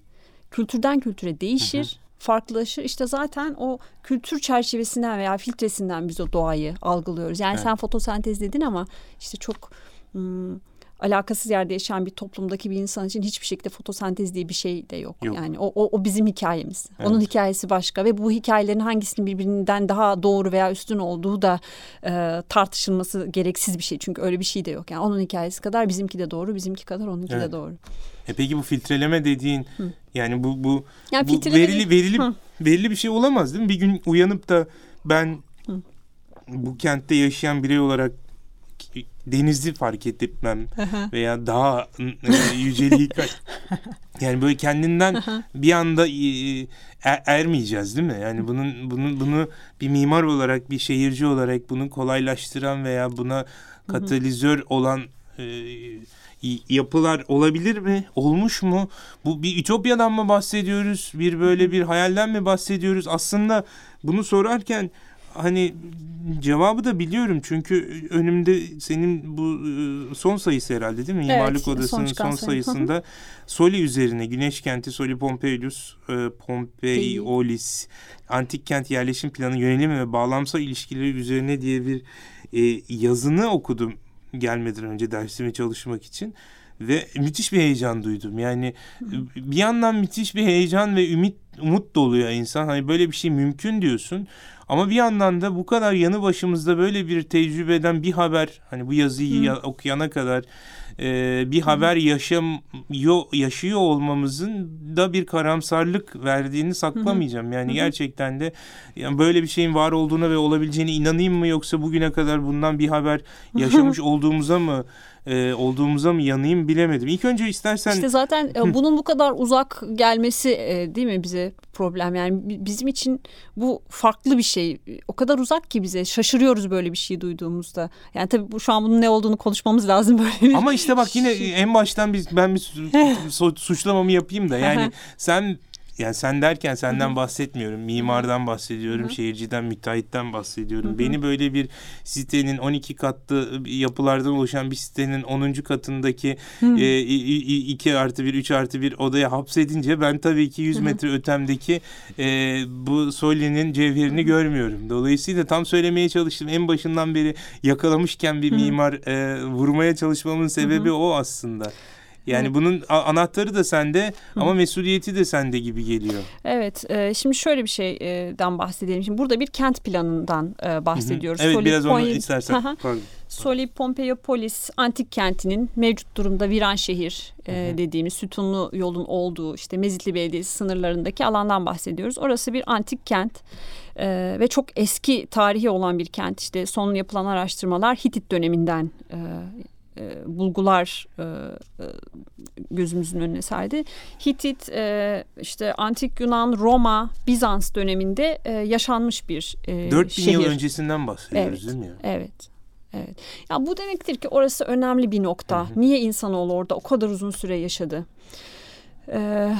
kültürden kültüre değişir, farklılaşır. İşte zaten o kültür çerçevesinden veya filtresinden biz o doğayı algılıyoruz. Yani Evet. sen fotosentez dedin ama işte çok hmm, alakasız yerde yaşayan bir toplumdaki bir insan için hiçbir şekilde fotosentez diye bir şey de yok. Yok. Yani o, o, o bizim hikayemiz. Evet. Onun hikayesi başka ve bu hikayelerin hangisinin birbirinden daha doğru veya üstün olduğu da e, tartışılması gereksiz bir şey. Çünkü öyle bir şey de yok. Yani onun hikayesi kadar bizimki de doğru, bizimki kadar onunki Evet. de doğru. E peki bu filtreleme dediğin yani bu bu, Yani bu verili verili Hı. verili bir şey olamaz değil mi? Bir gün uyanıp da ben Hı. bu kentte yaşayan birey olarak denizi fark etmem veya daha e, yüceliği yani böyle kendinden bir anda er- ermeyeceğiz değil mi? Yani bunun bunun bunu bir mimar olarak bir şehirci olarak bunu kolaylaştıran veya buna katalizör olan e, y- yapılar olabilir mi? Olmuş mu? Bu bir ütopyadan mı bahsediyoruz? Bir böyle bir hayalden mi bahsediyoruz? Aslında bunu sorarken hani cevabı da biliyorum çünkü önümde senin bu e, son sayısı herhalde değil mi? Evet, Mimarlık son Odası'nın son sayı. Sayısında Soli üzerine Güneş kenti Soli Pompeius e, Pompeiolis antik kent yerleşim planı yönelimi ve bağlamsal ilişkileri üzerine diye bir e, yazını okudum gelmeden önce dersimi çalışmak için ve müthiş bir heyecan duydum. Yani e, bir yandan müthiş bir heyecan ve ümit umut doluyor insan. Hani böyle bir şey mümkün diyorsun. Ama bir yandan da bu kadar yanı başımızda böyle bir tecrübeden bir haber hani bu yazıyı ya- okuyana kadar e, bir haber yaşamıyor yaşıyor olmamızın da bir karamsarlık verdiğini saklamayacağım. Yani gerçekten de yani böyle bir şeyin var olduğuna ve olabileceğine inanayım mı yoksa bugüne kadar bundan bir haber yaşamış olduğumuza mı e, olduğumuza mı yanayım bilemedim. İlk önce istersen İşte zaten e, bunun bu kadar uzak gelmesi e, değil mi bize problem? Yani bi- bizim için bu farklı bir şey. O kadar uzak ki bize. Şaşırıyoruz böyle bir şey duyduğumuzda. Yani tabii bu şu an bunun ne olduğunu konuşmamız lazım böyle bir Ama işte bak yine şey. en baştan biz ben bir su- su- suçlamamı yapayım da. Yani sen yani sen derken senden bahsetmiyorum. Mimardan bahsediyorum, Hı hı. şehirciden, müteahhitten bahsediyorum. Hı hı. Beni böyle bir sitenin 12 katlı yapılardan oluşan bir sitenin 10. katındaki Hı. e, 2 artı 1, 3 artı 1 odaya hapsedince ben tabii ki 100 Hı hı. metre ötemdeki e, bu Soli'nin cevherini görmüyorum. Dolayısıyla tam söylemeye çalıştım. En başından beri yakalamışken bir Hı hı. mimar e, vurmaya çalışmamın sebebi Hı hı. o aslında. Yani Evet. bunun anahtarı da sende Hı. ama mesuliyeti de sende gibi geliyor. Evet, e, şimdi şöyle bir şeyden bahsedelim. Şimdi burada bir kent planından e, bahsediyoruz. Evet Soli biraz onu Poi- istersen. Hı hı. Soli Pompeiopolis antik kentinin mevcut durumda viran şehir e, Hı hı. dediğimiz sütunlu yolun olduğu işte Mezitli Belediyesi sınırlarındaki alandan bahsediyoruz. Orası bir antik kent e, ve çok eski tarihi olan bir kent. İşte son yapılan araştırmalar Hitit döneminden e, e, bulgular e, e, gözümüzün önüne serdi. Hitit, e, işte antik Yunan, Roma, Bizans döneminde e, yaşanmış bir e, 4000 şehir. yıl öncesinden bahsediyoruz Evet. değil mi? ya? Evet. Evet. Ya bu demektir ki orası önemli bir nokta. Hı hı. Niye insanoğlu orada o kadar uzun süre yaşadı? Ee,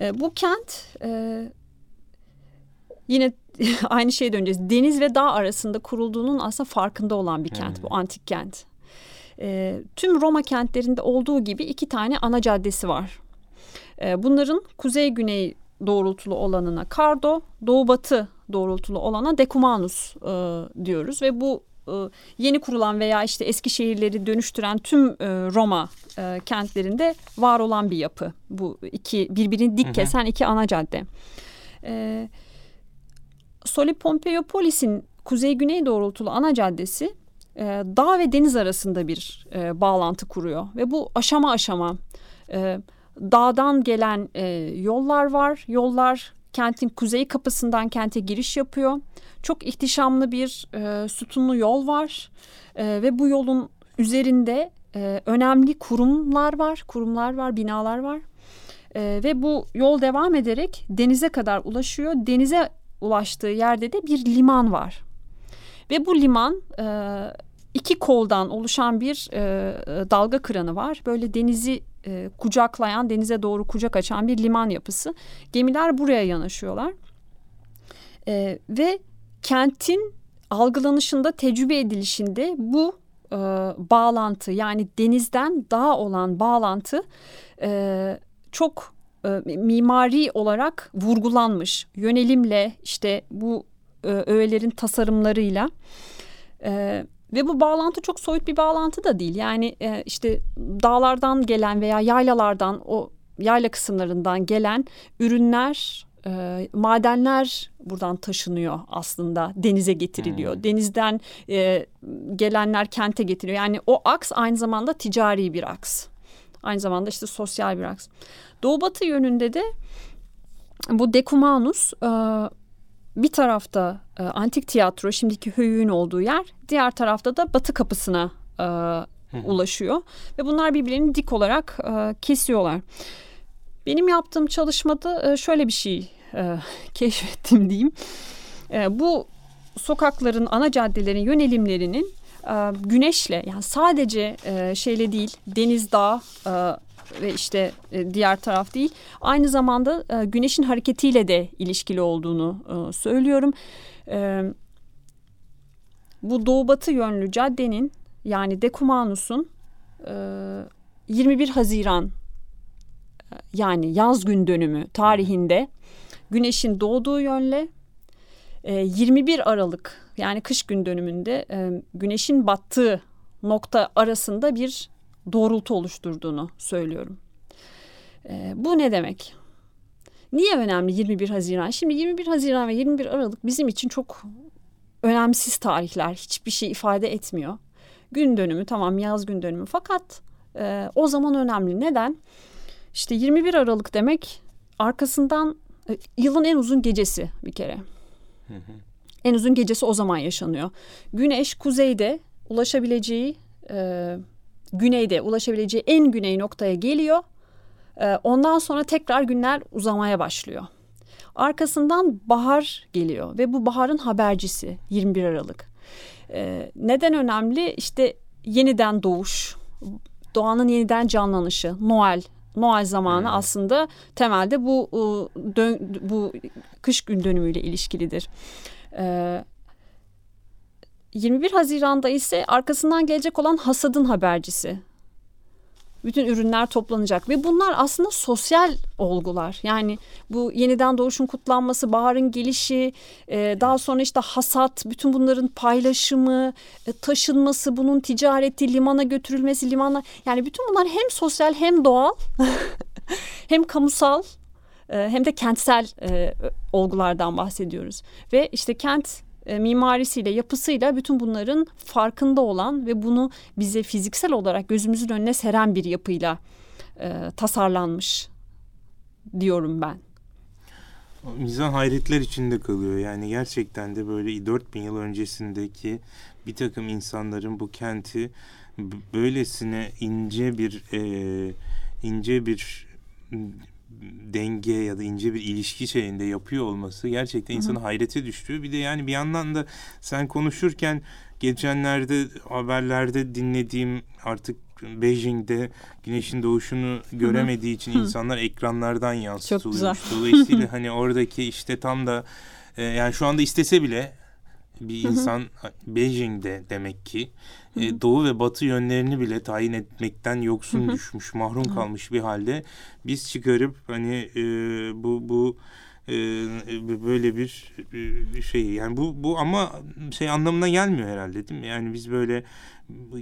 e, bu kent e, yine aynı şeye döneceğiz. Deniz ve dağ arasında kurulduğunun aslında farkında olan bir kent Hı. bu antik kent. Ee, tüm Roma kentlerinde olduğu gibi iki tane ana caddesi var. Ee, bunların kuzey-güney doğrultulu olanına Cardo, doğu-batı doğrultulu olana Decumanus e, diyoruz ve bu e, yeni kurulan veya işte eski şehirleri dönüştüren tüm e, Roma e, kentlerinde var olan bir yapı. Bu iki birbirini dik kesen iki ana cadde. E, Soli Pompeiopolis'in kuzey-güney doğrultulu ana caddesi e, dağ ve deniz arasında bir e, bağlantı kuruyor ve bu aşama aşama e, dağdan gelen e, yollar var. Yollar kentin kuzey kapısından kente giriş yapıyor. Çok ihtişamlı bir e, sütunlu yol var E, ve bu yolun üzerinde e, önemli kurumlar var, kurumlar var, binalar var. E, ve bu yol devam ederek denize kadar ulaşıyor. Denize ulaştığı yerde de bir liman var. Ve bu liman e, iki koldan oluşan bir e, dalga kıranı var. Böyle denizi e, kucaklayan, denize doğru kucak açan bir liman yapısı. Gemiler buraya yanaşıyorlar. E, ve kentin algılanışında, tecrübe edilişinde bu e, bağlantı yani denizden dağa olan bağlantı e, çok e, mimari olarak vurgulanmış. Yönelimle işte bu e, öğelerin tasarımlarıyla e, ve bu bağlantı çok soyut bir bağlantı da değil. Yani e, işte dağlardan gelen veya yaylalardan o yayla kısımlarından gelen ürünler, e, madenler buradan taşınıyor aslında denize getiriliyor. Denizden e, gelenler kente getiriyor. Yani o aks aynı zamanda ticari bir aks. Aynı zamanda işte sosyal bir aks. Doğu batı yönünde de bu Decumanus e, bir tarafta e, antik tiyatro şimdiki höyüğün olduğu yer diğer tarafta da batı kapısına e, ulaşıyor ve bunlar birbirlerini dik olarak e, kesiyorlar. Benim yaptığım çalışmada e, şöyle bir şey e, keşfettim diyeyim. E, bu sokakların ana caddelerin yönelimlerinin güneşle yani sadece e, şeyle değil deniz dağ e, ve işte e, diğer taraf değil aynı zamanda güneşin hareketiyle de ilişkili olduğunu söylüyorum. Bu doğu batı yönlü caddenin yani Decumanus'un e, 21 Haziran yani yaz gün dönümü tarihinde güneşin doğduğu yönle e, 21 Aralık yani kış gün dönümünde e, güneşin battığı nokta arasında bir doğrultu oluşturduğunu söylüyorum. E, bu ne demek? Niye önemli 21 Haziran? Şimdi 21 Haziran ve 21 Aralık bizim için çok önemsiz tarihler. Hiçbir şey ifade etmiyor. Gün dönümü tamam yaz gün dönümü fakat e, o zaman önemli. Neden? İşte 21 Aralık demek arkasından e, yılın en uzun gecesi bir kere. En uzun gecesi o zaman yaşanıyor. Güneş kuzeyde ulaşabileceği e, güneyde ulaşabileceği en güney noktaya geliyor. E, ondan sonra tekrar günler uzamaya başlıyor. Arkasından bahar geliyor ve bu baharın habercisi 21 Aralık. E, neden önemli? İşte yeniden doğuş, doğanın yeniden canlanışı, Noel Noel zamanı aslında temelde bu dön, bu kış gün dönümüyle ilişkilidir. E, 21 Haziran'da ise arkasından gelecek olan hasadın habercisi. Bütün ürünler toplanacak ve bunlar aslında sosyal olgular. Yani bu yeniden doğuşun kutlanması, baharın gelişi, e, daha sonra işte hasat, bütün bunların paylaşımı, e, taşınması, bunun ticareti, limana götürülmesi, limanla yani bütün bunlar hem sosyal hem doğal hem kamusal e, hem de kentsel olgulardan bahsediyoruz. Ve işte kent e, mimarisiyle, yapısıyla bütün bunların farkında olan ve bunu bize fiziksel olarak gözümüzün önüne seren bir yapıyla e, tasarlanmış diyorum ben. Mizan hayretler içinde kalıyor. Yani gerçekten de böyle 4000 yıl öncesindeki bir takım insanların bu kenti böylesine ince bir e, ince bir denge ya da ince bir ilişki şeyinde yapıyor olması gerçekten insanı hayrete düştürüyor. Bir de yani bir yandan da sen konuşurken geçenlerde haberlerde dinlediğim artık Beijing'de güneşin doğuşunu göremediği için insanlar ekranlardan yansıtılıyor. Dolayısıyla hani oradaki işte tam da e, yani şu anda istese bile bir insan Beijing'de demek ki e, doğu ve batı yönlerini bile tayin etmekten yoksun düşmüş, mahrum kalmış bir halde biz çıkarıp hani e, bu bu e, böyle bir, bir şey yani bu bu ama şey anlamına gelmiyor herhalde değil mi? Yani biz böyle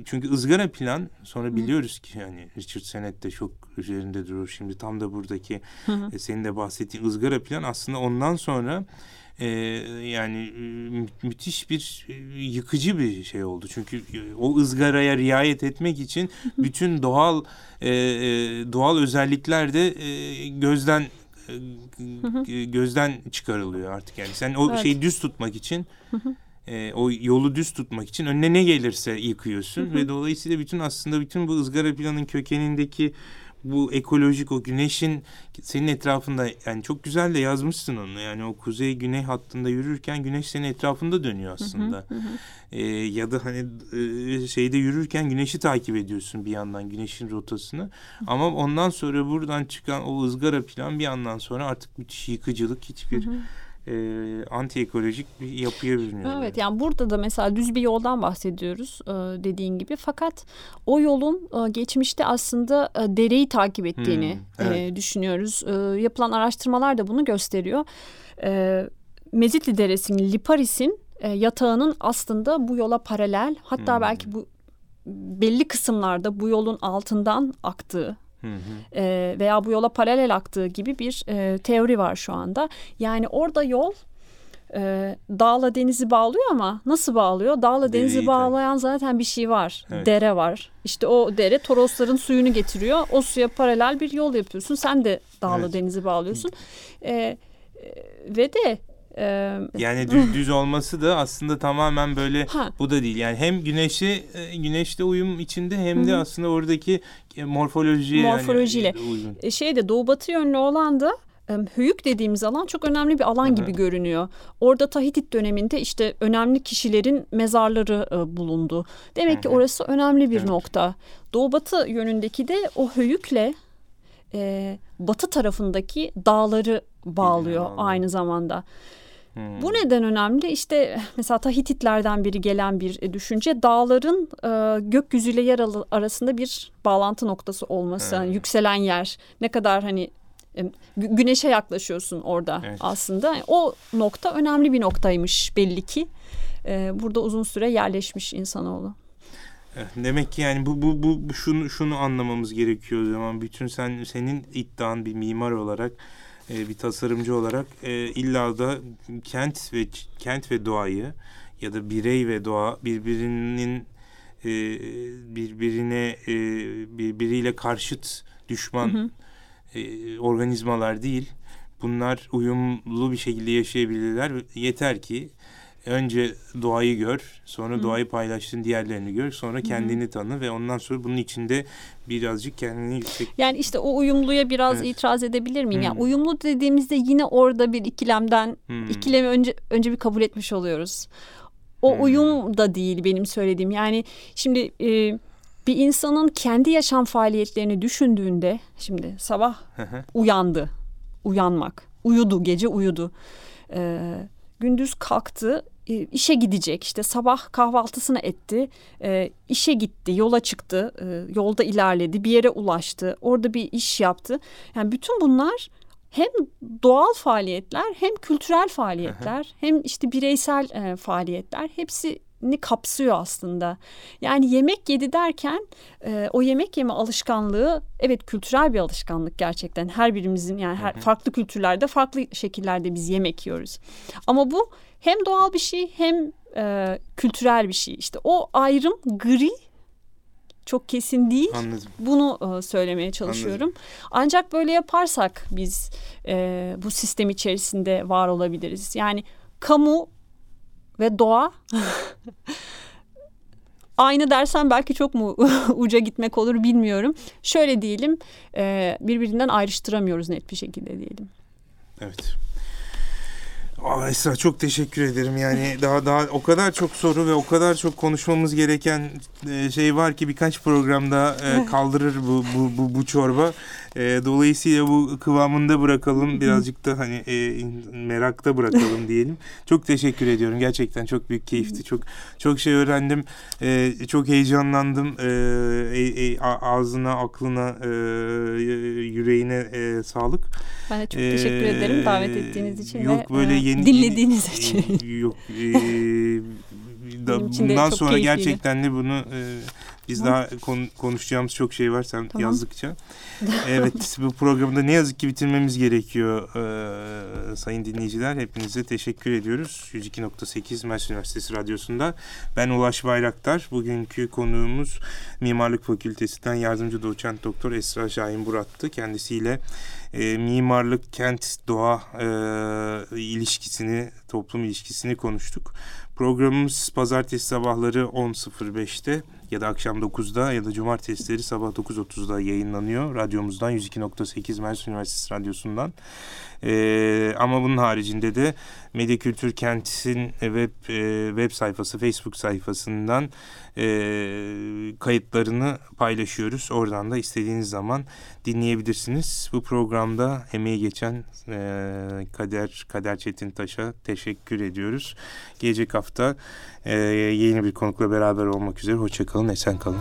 çünkü ızgara plan sonra biliyoruz ki yani Richard Sennett de çok üzerinde durur. Şimdi tam da buradaki e, senin de bahsettiğin ızgara plan aslında ondan sonra e, yani mü müthiş bir yıkıcı bir şey oldu. Çünkü o ızgaraya riayet etmek için bütün doğal e, doğal özellikler de e, gözden e, gözden çıkarılıyor artık yani. Sen o evet. şeyi düz tutmak için e, o yolu düz tutmak için önüne ne gelirse yıkıyorsun ve dolayısıyla bütün aslında bütün bu ızgara planın kökenindeki bu ekolojik o güneşin senin etrafında yani çok güzel de yazmışsın onu. Yani o kuzey güney hattında yürürken güneş senin etrafında dönüyor aslında hı hı hı. Ee, ya da hani e, şeyde yürürken güneşi takip ediyorsun bir yandan güneşin rotasını. Ama ondan sonra buradan çıkan o ızgara plan bir yandan sonra artık müthiş yıkıcılık hiçbir e, anti ekolojik bir yapıya bürünüyor. Evet yani burada da mesela düz bir yoldan bahsediyoruz e, dediğin gibi fakat o yolun e, geçmişte aslında e, dereyi takip ettiğini hmm, evet. e, düşünüyoruz. E, yapılan araştırmalar da bunu gösteriyor. E, Mezitli Deresi'nin Liparis'in e, yatağının aslında bu yola paralel hatta hmm. belki bu belli kısımlarda bu yolun altından aktığı Hı hı. E, veya bu yola paralel aktığı gibi bir e, teori var şu anda. Yani orada yol e, dağla denizi bağlıyor ama nasıl bağlıyor? Dağla Dereyi denizi bağlayan zaten bir şey var. Evet. Dere var. İşte o dere Torosların suyunu getiriyor. O suya paralel bir yol yapıyorsun. Sen de dağla evet. denizi bağlıyorsun. E, ve de ee, yani düz, düz olması da aslında tamamen böyle ha. bu da değil. Yani hem güneşi e, güneşte uyum içinde hem de Hı-hı. aslında oradaki e, morfoloji morfolojiyle. Yani uyum. E, şeyde doğu batı yönlü olan da Höyük dediğimiz alan çok önemli bir alan Hı-hı. gibi görünüyor. Orada Tahitit döneminde işte önemli kişilerin mezarları e, bulundu. Demek Hı-hı. ki orası önemli bir evet. nokta. Doğu batı yönündeki de o höyükle e, batı tarafındaki dağları bağlıyor Hı-hı. aynı zamanda. Hmm. Bu neden önemli? İşte mesela Tahititlerden biri gelen bir e, düşünce dağların e, gökyüzüyle yer arasında bir bağlantı noktası olması. Hmm. Yani yükselen yer ne kadar hani e, güneşe yaklaşıyorsun orada evet. aslında. O nokta önemli bir noktaymış belli ki. E, burada uzun süre yerleşmiş insanoğlu. Eh, demek ki yani bu bu bu şunu şunu anlamamız gerekiyor o zaman bütün sen senin iddian bir mimar olarak e, bir tasarımcı olarak e, illa da kent ve kent ve doğayı ya da birey ve doğa birbirinin e, birbirine e, birbiriyle karşıt düşman hı hı. E, organizmalar değil. Bunlar uyumlu bir şekilde yaşayabilirler. Yeter ki önce doğayı gör, sonra Hı. doğayı paylaştığın diğerlerini gör, sonra kendini Hı. tanı ve ondan sonra bunun içinde birazcık kendini yüksek... Yani işte o uyumluya biraz evet. itiraz edebilir miyim? Hı. Yani uyumlu dediğimizde yine orada bir ikilemden, Hı. ikilemi önce önce bir kabul etmiş oluyoruz. O Hı. uyum da değil benim söylediğim. Yani şimdi... E, bir insanın kendi yaşam faaliyetlerini düşündüğünde şimdi sabah uyandı, uyanmak, uyudu, gece uyudu, ee, gündüz kalktı, işe gidecek işte sabah kahvaltısını etti, e, işe gitti, yola çıktı, e, yolda ilerledi, bir yere ulaştı, orada bir iş yaptı. Yani bütün bunlar hem doğal faaliyetler hem kültürel faaliyetler hem işte bireysel e, faaliyetler hepsini kapsıyor aslında. Yani yemek yedi derken e, o yemek yeme alışkanlığı evet kültürel bir alışkanlık gerçekten. Her birimizin yani her, farklı kültürlerde farklı şekillerde biz yemek yiyoruz. Ama bu hem doğal bir şey hem e, kültürel bir şey. İşte o ayrım gri çok kesin değil. Anladım. Bunu e, söylemeye çalışıyorum. Ancak böyle yaparsak biz e, bu sistem içerisinde var olabiliriz. Yani kamu ve doğa aynı dersen belki çok mu uca gitmek olur bilmiyorum. Şöyle diyelim e, birbirinden ayrıştıramıyoruz net bir şekilde diyelim. Evet. Aa, Esra çok teşekkür ederim. Yani daha daha o kadar çok soru ve o kadar çok konuşmamız gereken e, şey var ki birkaç programda e, kaldırır bu bu bu, bu çorba. E, dolayısıyla bu kıvamında bırakalım. Birazcık da hani e, merakta bırakalım diyelim. Çok teşekkür ediyorum. Gerçekten çok büyük keyifti. Çok çok şey öğrendim. E, çok heyecanlandım. E, e, e, ağzına, aklına, e, yüreğine e, sağlık. Ben de çok teşekkür ederim davet ettiğiniz için Yok ve böyle e, yeni dinlediğiniz yeni- için. e, Yok. e, da, bundan sonra keyifliydi. gerçekten de bunu e, biz daha kon- konuşacağımız çok şey var sen Tamam. yazdıkça. Evet bu programda ne yazık ki bitirmemiz gerekiyor e, sayın dinleyiciler. Hepinize teşekkür ediyoruz. 102.8 Mersin Üniversitesi Radyosu'nda. Ben Ulaş Bayraktar. Bugünkü konuğumuz Mimarlık Fakültesinden yardımcı doçent doktor Esra Şahin Burat'tı. Kendisiyle e, mimarlık, kent, doğa e, ilişkisini, toplum ilişkisini konuştuk. Programımız pazartesi sabahları 10.05'te ya da akşam 9'da ya da cumartesileri sabah 9.30'da yayınlanıyor. Radyomuzdan 102.8 Mersin Üniversitesi Radyosu'ndan. Ee, ama bunun haricinde de Medya Kültür Kent'in web e, web sayfası, Facebook sayfasından e, kayıtlarını paylaşıyoruz. Oradan da istediğiniz zaman dinleyebilirsiniz. Bu programda emeği geçen e, Kader Kader Çetin Taş'a teşekkür ediyoruz. Gelecek hafta e, yeni bir konukla beraber olmak üzere. Hoşçakalın, esen kalın.